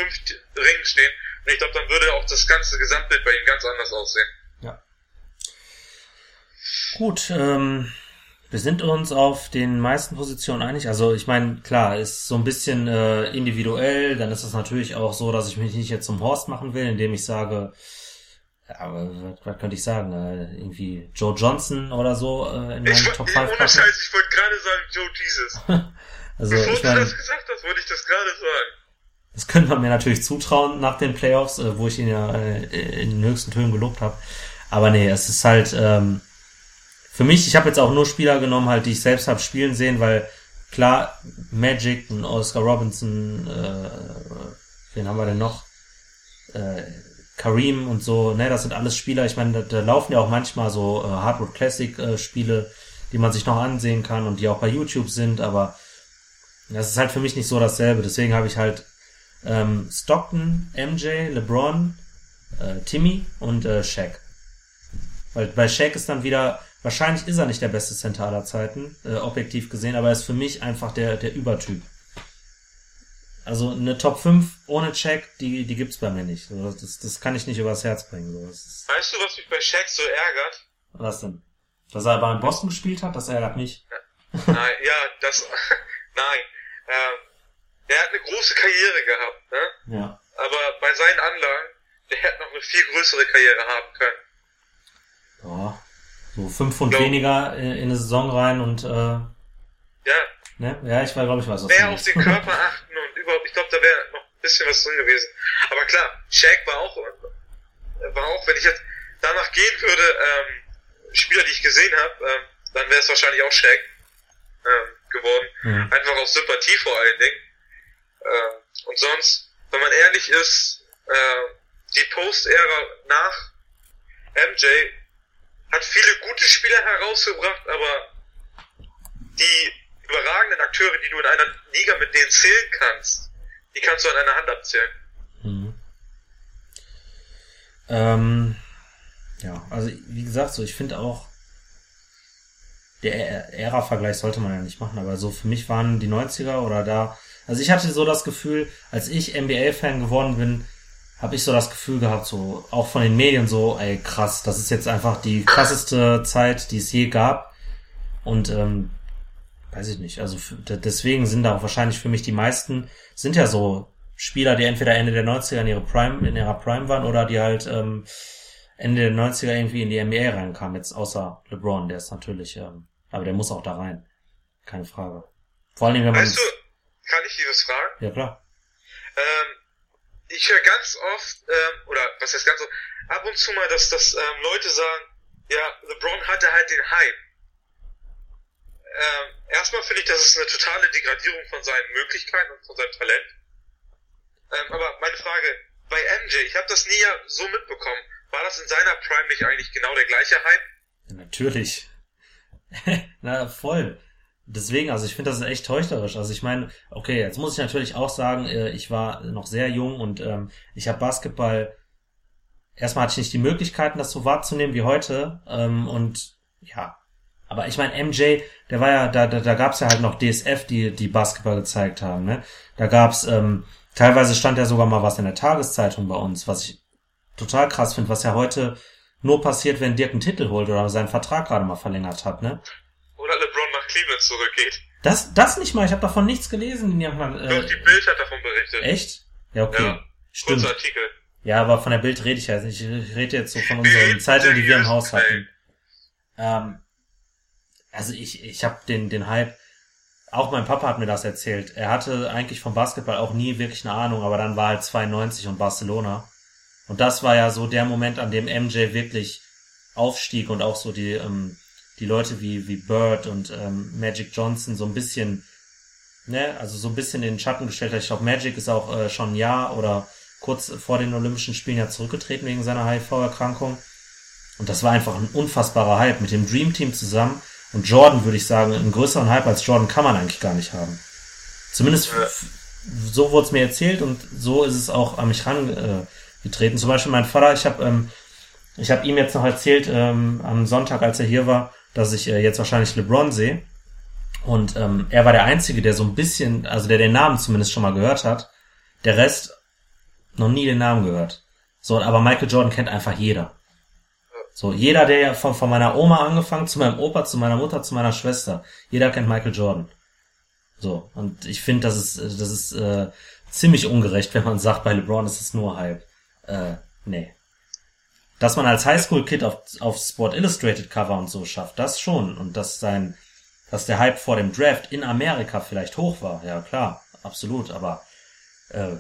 Speaker 2: Ringen stehen. Und ich glaube, dann würde auch das ganze Gesamtbild bei ihm ganz anders aussehen.
Speaker 1: Ja. Gut, ähm, wir sind uns auf den meisten Positionen einig. Also ich meine, klar, ist so ein bisschen äh, individuell. Dann ist es natürlich auch so, dass ich mich nicht jetzt zum Horst machen will, indem ich sage, aber was, was könnte ich sagen? Äh, irgendwie Joe Johnson oder so äh, in meinen Top 5
Speaker 2: Ohne Scheiß, ich wollte gerade sagen Joe Jesus.
Speaker 1: also,
Speaker 2: Bevor
Speaker 1: ich
Speaker 2: du
Speaker 1: mein,
Speaker 2: das gesagt hast, wollte ich das gerade sagen.
Speaker 1: Das könnte man mir natürlich zutrauen nach den Playoffs, äh, wo ich ihn ja äh, in den höchsten Tönen gelobt habe. Aber nee, es ist halt ähm, für mich, ich habe jetzt auch nur Spieler genommen, halt, die ich selbst habe spielen sehen, weil klar, Magic und Oscar Robinson, äh, wen haben wir denn noch? Äh, Kareem und so, ne, das sind alles Spieler, ich meine, da, da laufen ja auch manchmal so äh, Hardwood Classic äh, Spiele, die man sich noch ansehen kann und die auch bei YouTube sind, aber das ist halt für mich nicht so dasselbe. Deswegen habe ich halt ähm, Stockton, MJ, LeBron, äh, Timmy und äh, Shaq. Weil bei Shaq ist dann wieder, wahrscheinlich ist er nicht der beste Center aller Zeiten, äh, objektiv gesehen, aber er ist für mich einfach der, der Übertyp. Also eine Top 5 ohne Shaq, die, die gibt's bei mir nicht. So, das, das kann ich nicht übers Herz bringen.
Speaker 2: Weißt du, was mich bei Shaq so ärgert?
Speaker 1: was denn? Dass er bei Boston gespielt hat, das ärgert mich.
Speaker 2: Nein, ja, das, nein. Ähm, der hat eine große Karriere gehabt, ne?
Speaker 1: Ja.
Speaker 2: Aber bei seinen Anlagen, der hätte noch eine viel größere Karriere haben können.
Speaker 1: Ja. So fünf Pfund weniger in, in eine Saison rein und äh,
Speaker 2: Ja,
Speaker 1: ne? Ja, ich weiß, glaube ich, was
Speaker 2: mehr auf den Körper achten und überhaupt, ich glaube, da wäre noch ein bisschen was drin gewesen. Aber klar, Shaq war auch, war auch, wenn ich jetzt danach gehen würde, ähm, Spieler, die ich gesehen habe, ähm, dann wäre es wahrscheinlich auch Shaq ähm, geworden.
Speaker 1: Mhm.
Speaker 2: Einfach aus Sympathie vor allen Dingen. Äh, und sonst, wenn man ehrlich ist, äh, die Post-Ära nach MJ hat viele gute Spieler herausgebracht, aber die überragenden Akteure, die du in einer Liga mit denen zählen kannst, die kannst du an einer Hand abzählen.
Speaker 1: Mhm. Ähm, ja, also wie gesagt, so ich finde auch, der Ära-Vergleich sollte man ja nicht machen, aber so für mich waren die 90er oder da, also ich hatte so das Gefühl, als ich NBA-Fan geworden bin, habe ich so das Gefühl gehabt, so auch von den Medien so, ey krass, das ist jetzt einfach die krasseste Zeit, die es je gab und ähm, weiß ich nicht, also deswegen sind da auch wahrscheinlich für mich die meisten, sind ja so Spieler, die entweder Ende der 90er in ihre Prime, in ihrer Prime waren oder die halt ähm, Ende der 90er irgendwie in die NBA reinkamen, jetzt außer LeBron, der ist natürlich, ähm, aber der muss auch da rein. Keine Frage. Vor allen Dingen, wenn man
Speaker 2: Weißt du, kann ich dir was fragen?
Speaker 1: ja klar.
Speaker 2: Ähm, ich höre ganz oft, ähm, oder was heißt ganz oft, ab und zu mal, dass, dass ähm, Leute sagen, ja, LeBron hatte halt den Hype. Ähm, erstmal finde ich, das ist eine totale Degradierung von seinen Möglichkeiten und von seinem Talent. Ähm, aber meine Frage, bei MJ, ich habe das nie ja so mitbekommen, war das in seiner Prime nicht eigentlich genau der gleiche Hype?
Speaker 1: Natürlich. Na, voll. Deswegen, also ich finde das echt heuchlerisch. Also ich meine, okay, jetzt muss ich natürlich auch sagen, äh, ich war noch sehr jung und ähm, ich habe Basketball, erstmal hatte ich nicht die Möglichkeiten, das so wahrzunehmen wie heute. Ähm, und ja, aber ich meine, MJ, der war ja, da, da, da gab's ja halt noch DSF, die, die Basketball gezeigt haben. Ne? Da gab's, ähm, teilweise stand ja sogar mal was in der Tageszeitung bei uns, was ich total krass finde, was ja heute nur passiert, wenn Dirk einen Titel holt oder seinen Vertrag gerade mal verlängert hat, ne?
Speaker 2: Oder LeBron nach Cleveland zurückgeht?
Speaker 1: Das, das nicht mal, ich habe davon nichts gelesen. Die haben mal,
Speaker 2: Doch, die
Speaker 1: äh,
Speaker 2: Bild hat davon berichtet.
Speaker 1: echt? Ja, okay.
Speaker 2: Ja,
Speaker 1: Stimmt.
Speaker 2: Kurzer Artikel.
Speaker 1: Ja, aber von der Bild rede ich ja nicht. Ich rede jetzt so von unseren Zeitungen, die wir im Haus hatten. Ähm, also ich, ich habe den, den Hype, auch mein Papa hat mir das erzählt. Er hatte eigentlich vom Basketball auch nie wirklich eine Ahnung, aber dann war halt 92 und Barcelona. Und das war ja so der Moment, an dem MJ wirklich aufstieg und auch so die, ähm, die Leute wie, wie Bird und ähm, Magic Johnson so ein bisschen, ne, also so ein bisschen in den Schatten gestellt hat. Ich glaube, Magic ist auch äh, schon ein Jahr oder kurz vor den Olympischen Spielen ja zurückgetreten wegen seiner HIV-Erkrankung. Und das war einfach ein unfassbarer Hype mit dem Dream Team zusammen. Und Jordan würde ich sagen, einen größeren Hype als Jordan kann man eigentlich gar nicht haben. Zumindest
Speaker 2: Ja.
Speaker 1: so wurde es mir erzählt und so ist es auch an mich rangetreten. Äh, getreten. Zum Beispiel mein Vater, ich habe ähm, ich habe ihm jetzt noch erzählt ähm, am Sonntag, als er hier war, dass ich äh, jetzt wahrscheinlich LeBron sehe. Und ähm, er war der Einzige, der so ein bisschen, also der den Namen zumindest schon mal gehört hat. Der Rest noch nie den Namen gehört. So, aber Michael Jordan kennt einfach jeder. So, jeder, der von, von meiner Oma angefangen, zu meinem Opa, zu meiner Mutter, zu meiner Schwester, jeder kennt Michael Jordan. So, und ich finde, das ist, das ist äh, ziemlich ungerecht, wenn man sagt, bei LeBron ist es nur Hype. Äh, nee. Dass man als Highschool-Kid auf, auf Sport Illustrated Cover und so schafft, das schon. Und dass sein, dass der Hype vor dem Draft in Amerika vielleicht hoch war, ja klar, absolut, aber äh,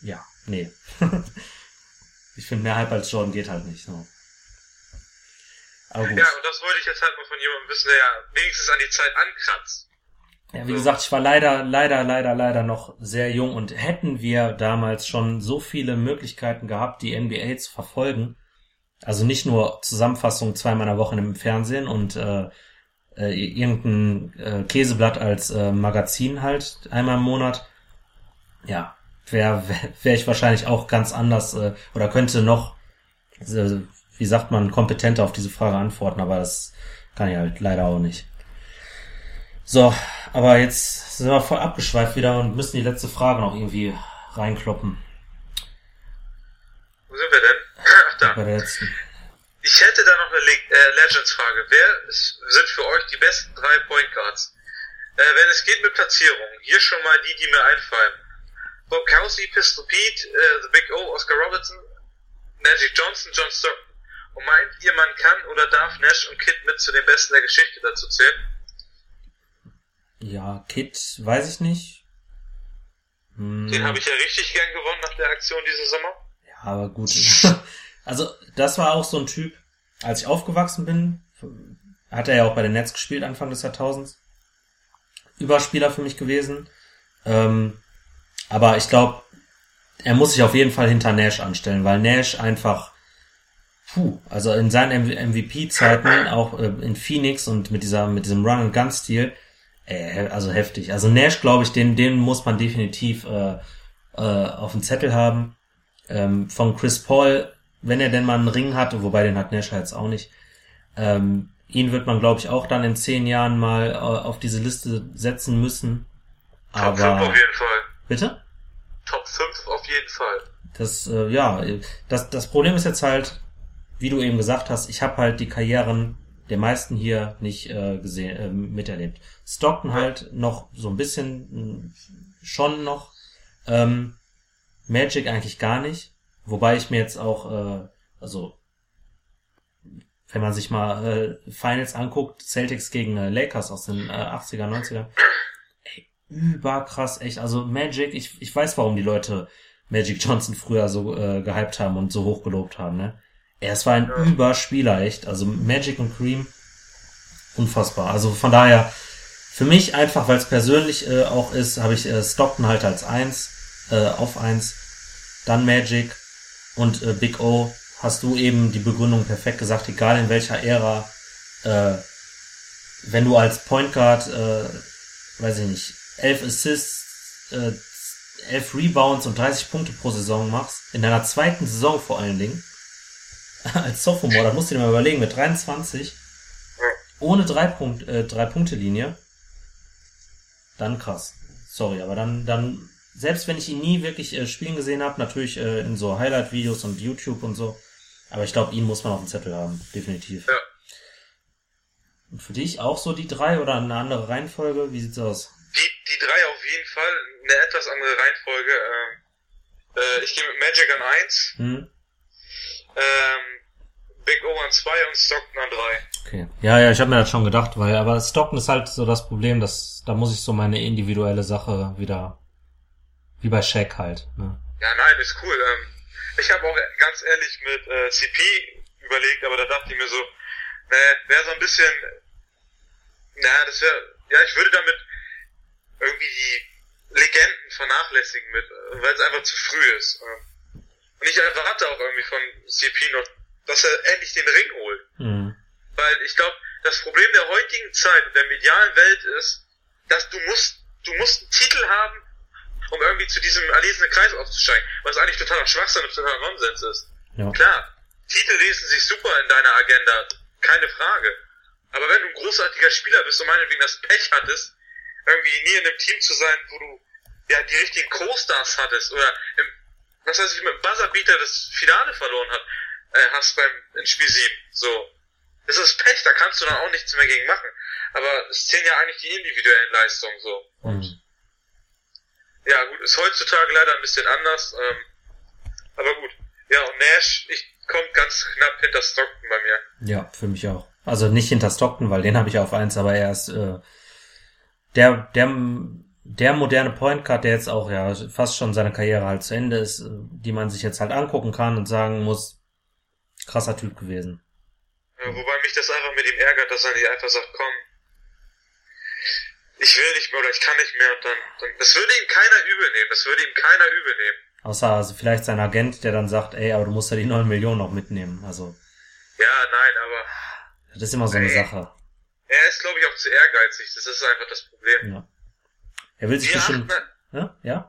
Speaker 1: ja, nee. ich finde, mehr Hype als Jordan geht halt nicht. So.
Speaker 2: Aber gut. Ja, und das wollte ich jetzt halt mal von jemandem wissen, der ja wenigstens an die Zeit ankratzt.
Speaker 1: Ja, wie gesagt, ich war leider, leider, leider, leider noch sehr jung und hätten wir damals schon so viele Möglichkeiten gehabt, die NBA zu verfolgen, also nicht nur Zusammenfassung zweimal in der Woche im Fernsehen und äh, äh, irgendein äh, Käseblatt als äh, Magazin halt einmal im Monat, ja, wäre wär, wär ich wahrscheinlich auch ganz anders äh, oder könnte noch äh, wie sagt man, kompetenter auf diese Frage antworten, aber das kann ich halt leider auch nicht. So, aber jetzt sind wir voll abgeschweift wieder und müssen die letzte Frage noch irgendwie reinkloppen.
Speaker 2: Wo sind wir denn? Ach da.
Speaker 1: Bei der letzten.
Speaker 2: Ich hätte da noch eine äh, Legends-Frage. Wer ist, sind für euch die besten drei Point Guards? Äh, wenn es geht mit Platzierungen, hier schon mal die, die mir einfallen. Bob Kelsey, Pistol Pete, äh, The Big O, Oscar Robertson, Magic Johnson, John Stockton. Und meint ihr, man kann oder darf Nash und Kid mit zu den Besten der Geschichte dazu zählen?
Speaker 1: Ja, Kid, weiß ich nicht.
Speaker 2: Hm. Den habe ich ja richtig gern gewonnen nach der Aktion diese Sommer.
Speaker 1: Ja, aber gut. also, das war auch so ein Typ, als ich aufgewachsen bin, hat er ja auch bei den Nets gespielt, Anfang des Jahrtausends. Überspieler für mich gewesen. Ähm, aber ich glaube, er muss sich auf jeden Fall hinter Nash anstellen, weil Nash einfach Puh, also in seinen MVP-Zeiten, auch äh, in Phoenix und mit dieser, mit diesem Run-and-Gun-Stil, äh, also heftig. Also Nash, glaube ich, den, den muss man definitiv äh, äh, auf dem Zettel haben. Ähm, von Chris Paul, wenn er denn mal einen Ring hatte, wobei den hat Nash jetzt auch nicht, ähm, ihn wird man, glaube ich, auch dann in zehn Jahren mal äh, auf diese Liste setzen müssen.
Speaker 2: Top Aber, 5 auf jeden Fall.
Speaker 1: Bitte?
Speaker 2: Top 5 auf jeden Fall.
Speaker 1: Das, äh, ja, das, das Problem ist jetzt halt, wie du eben gesagt hast, ich habe halt die Karrieren der meisten hier nicht äh, gesehen, äh, miterlebt. Stockton halt noch so ein bisschen, schon noch. Ähm, Magic eigentlich gar nicht. Wobei ich mir jetzt auch, äh, also wenn man sich mal äh, Finals anguckt, Celtics gegen äh, Lakers aus den äh, 80er, 90er, ey, überkrass, echt. Also Magic, ich, ich weiß, warum die Leute Magic Johnson früher so äh, gehypt haben und so hoch gelobt haben, ne? Er es war ein ja. Überspieler, echt. Also Magic und Cream, unfassbar. Also von daher, für mich einfach, weil es persönlich äh, auch ist, habe ich äh, Stockton halt als eins äh, auf eins, dann Magic und äh, Big O. Hast du eben die Begründung perfekt gesagt, egal in welcher Ära, äh, wenn du als Point Guard, äh, weiß ich nicht, elf Assists, äh, elf Rebounds und 30 Punkte pro Saison machst, in deiner zweiten Saison vor allen Dingen, als Sophomore, da musst du dir mal überlegen, mit 23, ohne drei, Punkt, äh, drei Punkte Linie, dann krass. Sorry, aber dann, dann, selbst wenn ich ihn nie wirklich äh, spielen gesehen habe, natürlich äh, in so Highlight-Videos und YouTube und so, aber ich glaube, ihn muss man auf dem Zettel haben, definitiv. Ja. Und für dich auch so die drei oder eine andere Reihenfolge? Wie sieht's aus?
Speaker 2: Die, die drei auf jeden Fall, eine etwas andere Reihenfolge. Ähm, äh, ich gehe mit Magic an eins. Hm. Ähm, Big O an 2 und Stockton an 3.
Speaker 1: Okay. Ja, ja, ich habe mir das schon gedacht, weil, aber Stockton ist halt so das Problem, dass da muss ich so meine individuelle Sache wieder, wie bei Shaq halt. Ne?
Speaker 2: Ja, nein, ist cool. Ähm, ich habe auch ganz ehrlich mit äh, CP überlegt, aber da dachte ich mir so, ne, wäre so ein bisschen, naja, das wäre, ja, ich würde damit irgendwie die Legenden vernachlässigen mit, weil es einfach zu früh ist. Ähm, und ich erwarte auch irgendwie von CP noch, dass er endlich den Ring holt. Mhm. Weil ich glaube, das Problem der heutigen Zeit und der medialen Welt ist, dass du musst, du musst einen Titel haben, um irgendwie zu diesem erlesenen Kreis aufzusteigen, was eigentlich totaler Schwachsinn und totaler Nonsens ist. Ja. Klar, Titel lesen sich super in deiner Agenda, keine Frage. Aber wenn du ein großartiger Spieler bist und meinetwegen das Pech hattest, irgendwie nie in einem Team zu sein, wo du ja die richtigen Co-Stars hattest oder im, was weiß ich, mit dem Buzzerbeater das Finale verloren hat, äh, hast beim in Spiel 7. So. Das ist Pech, da kannst du dann auch nichts mehr gegen machen. Aber es zählen ja eigentlich die individuellen Leistungen so. Und
Speaker 1: Mhm.
Speaker 2: ja gut, ist heutzutage leider ein bisschen anders. Ähm, aber gut. Ja, und Nash, ich kommt ganz knapp hinter Stockton bei mir.
Speaker 1: Ja, für mich auch. Also nicht hinter Stockton, weil den habe ich auf eins, aber er ist äh, der, der, der moderne Point Guard, der jetzt auch ja fast schon seine Karriere halt zu Ende ist, die man sich jetzt halt angucken kann und sagen muss, krasser Typ gewesen.
Speaker 2: Ja, wobei mich das einfach mit ihm ärgert, dass er nicht einfach sagt, komm, ich will nicht mehr oder ich kann nicht mehr und dann, dann das würde ihm keiner übel nehmen, das würde ihm keiner übel nehmen.
Speaker 1: Außer also vielleicht sein Agent, der dann sagt, ey, aber du musst ja die 9 Millionen noch mitnehmen. Also,
Speaker 2: Ja, nein, aber
Speaker 1: das ist immer so eine. Sache.
Speaker 2: er ist, glaube ich, auch zu ehrgeizig, das ist einfach das Problem.
Speaker 1: Ja. Er will sich
Speaker 2: Wir
Speaker 1: bestimmt.
Speaker 2: achten,
Speaker 1: Ja? ja?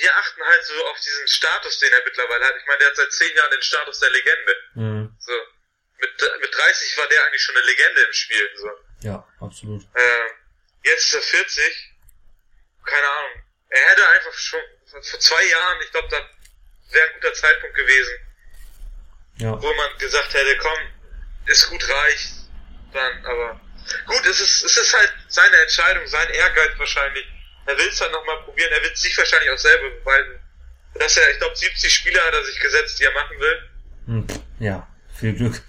Speaker 2: wir achten halt so auf diesen Status, den er mittlerweile hat. Ich meine, der hat seit zehn Jahren den Status der Legende.
Speaker 1: Mhm.
Speaker 2: So. Mit, mit 30 war der eigentlich schon eine Legende im Spiel. So.
Speaker 1: Ja, absolut.
Speaker 2: Ähm, jetzt ist er 40. Keine Ahnung. Er hätte einfach schon vor zwei Jahren, ich glaube, da wäre ein guter Zeitpunkt gewesen,
Speaker 1: Ja.
Speaker 2: wo man gesagt hätte, komm, ist gut, reicht. Dann, aber gut, es ist, es ist halt seine Entscheidung, sein Ehrgeiz wahrscheinlich. Er will es halt nochmal probieren, er wird sich wahrscheinlich auch selber beweisen. Dass er, ich glaube, 70 Spiele hat er sich gesetzt, die er machen will.
Speaker 1: Hm, ja, viel Glück.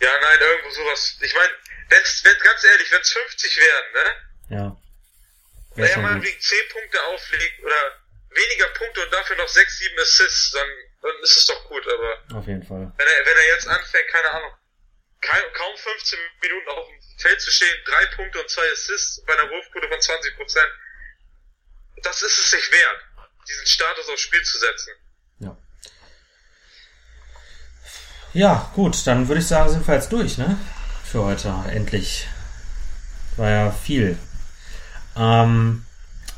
Speaker 2: Ja, nein, irgendwo sowas. Ich meine, wenn's, wenn, ganz ehrlich, wenn es 50 wären, ne?
Speaker 1: Ja.
Speaker 2: Wenn er mal wegen 10 Punkte auflegt oder weniger Punkte und dafür noch 6, 7 Assists, dann, dann ist es doch gut, aber
Speaker 1: Auf jeden Fall.
Speaker 2: wenn er, wenn er jetzt anfängt, keine Ahnung, kaum, kaum 15 Minuten auf dem Feld zu stehen, drei Punkte und zwei Assists bei einer Wurfquote von 20 Prozent, das ist es sich wert, diesen Status aufs Spiel zu setzen.
Speaker 1: Ja. Ja, gut, dann würde ich sagen, sind wir jetzt durch, ne? Für heute, endlich. War ja viel. Ähm,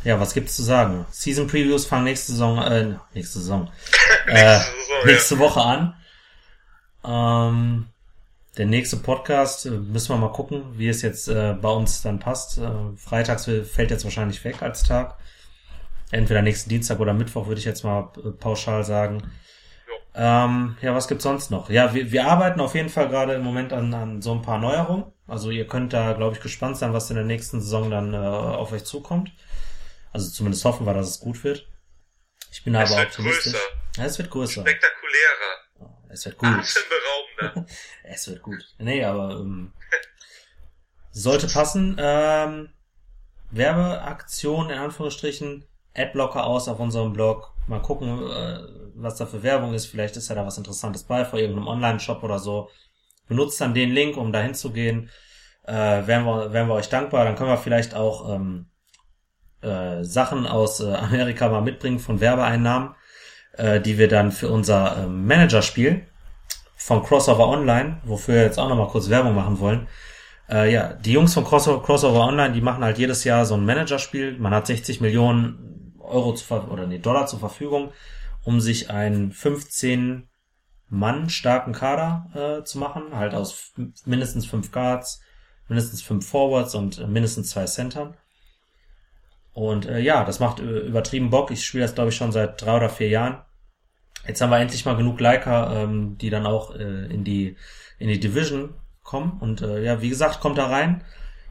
Speaker 1: ja, was gibt's zu sagen? Season Previews fangen nächste Saison, äh, nächste Saison, äh,
Speaker 2: Nächste Saison, ja.
Speaker 1: nächste Woche an. Ähm, der nächste Podcast, äh, müssen wir mal gucken, wie es jetzt äh, bei uns dann passt. Äh, freitags fällt jetzt wahrscheinlich weg als Tag. Entweder nächsten Dienstag oder Mittwoch, würde ich jetzt mal äh, pauschal sagen. Ähm, ja, was gibt's sonst noch? Ja, wir, wir arbeiten auf jeden Fall gerade im Moment an, an so ein paar Neuerungen. Also ihr könnt da, glaube ich, gespannt sein, was in der nächsten Saison dann äh, auf euch zukommt. Also zumindest hoffen wir, dass es gut wird. Ich bin
Speaker 2: Es
Speaker 1: aber
Speaker 2: wird
Speaker 1: optimistisch.
Speaker 2: größer.
Speaker 1: Ja, es wird größer.
Speaker 2: Spektakulärer,
Speaker 1: Es wird gut.
Speaker 2: atemberaubender.
Speaker 1: Es wird gut. Nee, aber ähm, sollte passen. Ähm, Werbeaktion in Anführungsstrichen. Adblocker aus auf unserem Blog. Mal gucken, äh, was da für Werbung ist. Vielleicht ist ja da was Interessantes bei, vor irgendeinem Online-Shop oder so. Benutzt dann den Link, um da hinzugehen. Äh, wären, wir, wären wir euch dankbar. Dann können wir vielleicht auch ähm, äh, Sachen aus äh, Amerika mal mitbringen von Werbeeinnahmen, äh, die wir dann für unser äh, Managerspiel von Crossover Online, wofür wir jetzt auch nochmal kurz Werbung machen wollen. Äh, ja, die Jungs von Crossover, Crossover Online, die machen halt jedes Jahr so ein Managerspiel. Man hat 60 Millionen Euro zu ver oder nee, Dollar zur Verfügung, um sich einen 15 Mann starken Kader äh, zu machen, halt aus mindestens fünf Guards, mindestens fünf Forwards und äh, mindestens zwei Centern. Und äh, ja, das macht äh, übertrieben Bock. Ich spiele das, glaube ich, schon seit drei oder vier Jahren. Jetzt haben wir endlich mal genug Liker, ähm, die dann auch äh, in die in die Division kommen. Und äh, ja, wie gesagt, kommt da rein.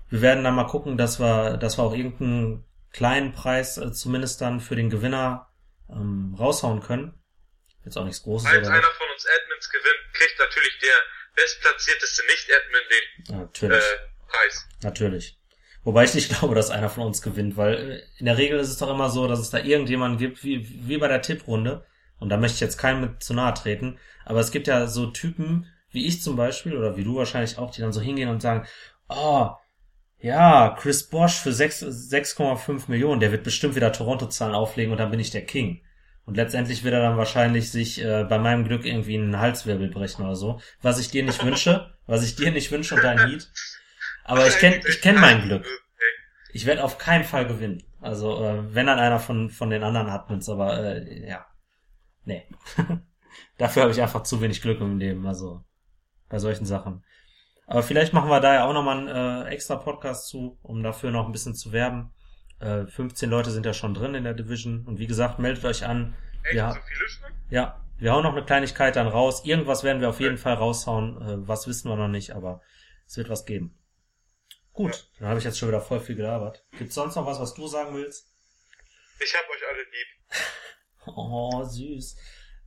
Speaker 1: Wir werden dann mal gucken, dass wir, dass wir auch irgendeinen kleinen Preis äh, zumindest dann für den Gewinner ähm, raushauen können. Jetzt auch nichts Großes
Speaker 2: Falls einer von uns Admins gewinnt, kriegt natürlich der bestplatzierteste Nicht-Admin den
Speaker 1: natürlich.
Speaker 2: äh, Preis.
Speaker 1: Natürlich. Wobei ich nicht glaube, dass einer von uns gewinnt, weil äh, in der Regel ist es doch immer so, dass es da irgendjemanden gibt, wie, wie bei der Tipprunde. Und da möchte ich jetzt keinem mit zu nahe treten. Aber es gibt ja so Typen, wie ich zum Beispiel, oder wie du wahrscheinlich auch, die dann so hingehen und sagen, oh, ja, Chris Bosch für 6 6,5 Millionen, der wird bestimmt wieder Toronto-Zahlen auflegen und dann bin ich der King. Und letztendlich wird er dann wahrscheinlich sich äh, bei meinem Glück irgendwie einen Halswirbel brechen oder so. Was ich dir nicht wünsche, was ich dir nicht wünsche und dein Heat. Aber ich kenn, ich kenn mein Glück. Ich werde auf keinen Fall gewinnen. Also, äh, wenn dann einer von, von den anderen Admins, aber äh, ja. Nee. Dafür habe ich einfach zu wenig Glück im Leben, also bei solchen Sachen. Aber vielleicht machen wir da ja auch nochmal einen äh, extra Podcast zu, um dafür noch ein bisschen zu werben. Äh, 15 Leute sind ja schon drin in der Division. Und wie gesagt, meldet euch an.
Speaker 2: Echt,
Speaker 1: Ja.
Speaker 2: so viele schon?
Speaker 1: Ja, wir hauen noch eine Kleinigkeit dann raus. Irgendwas werden wir auf jeden Fall raushauen. Äh, was wissen wir noch nicht, aber es wird was geben. Gut, dann habe ich jetzt schon wieder voll viel gelabert. Gibt's sonst noch was, was du sagen willst?
Speaker 2: Ich hab euch alle lieb.
Speaker 1: Oh, süß.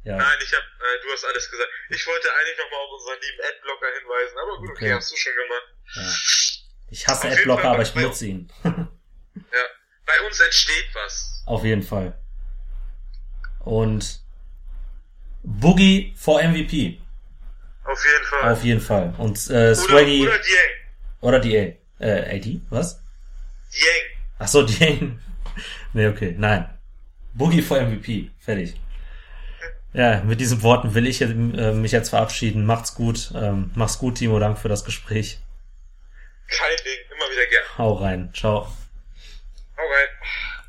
Speaker 1: Ja,
Speaker 2: Nein, ich hab, äh, du hast alles gesagt. Ich wollte eigentlich nochmal auf unseren lieben Adblocker hinweisen, aber gut, okay,
Speaker 1: Okay.
Speaker 2: hast du schon gemacht.
Speaker 1: ja. Ich hasse
Speaker 2: Auf
Speaker 1: Adblocker,
Speaker 2: Fall
Speaker 1: aber ich benutze ihn.
Speaker 2: Ja. Bei uns entsteht was.
Speaker 1: Auf jeden Fall. Und Boogie for MVP.
Speaker 2: Auf jeden Fall.
Speaker 1: Auf jeden Fall. Und äh,
Speaker 2: oder,
Speaker 1: Swaggy
Speaker 2: oder Dieng.
Speaker 1: oder die A. Äh, AD? Was?
Speaker 2: Dieng.
Speaker 1: Ach so, Dieng. nee, okay. Nein. Boogie for MVP. Fertig. Ja, mit diesen Worten will ich äh, mich jetzt verabschieden. Macht's gut. Ähm, mach's gut, Timo. Danke für das Gespräch.
Speaker 2: Kein Ding, immer wieder gern.
Speaker 1: Hau rein. Ciao.
Speaker 2: Alright.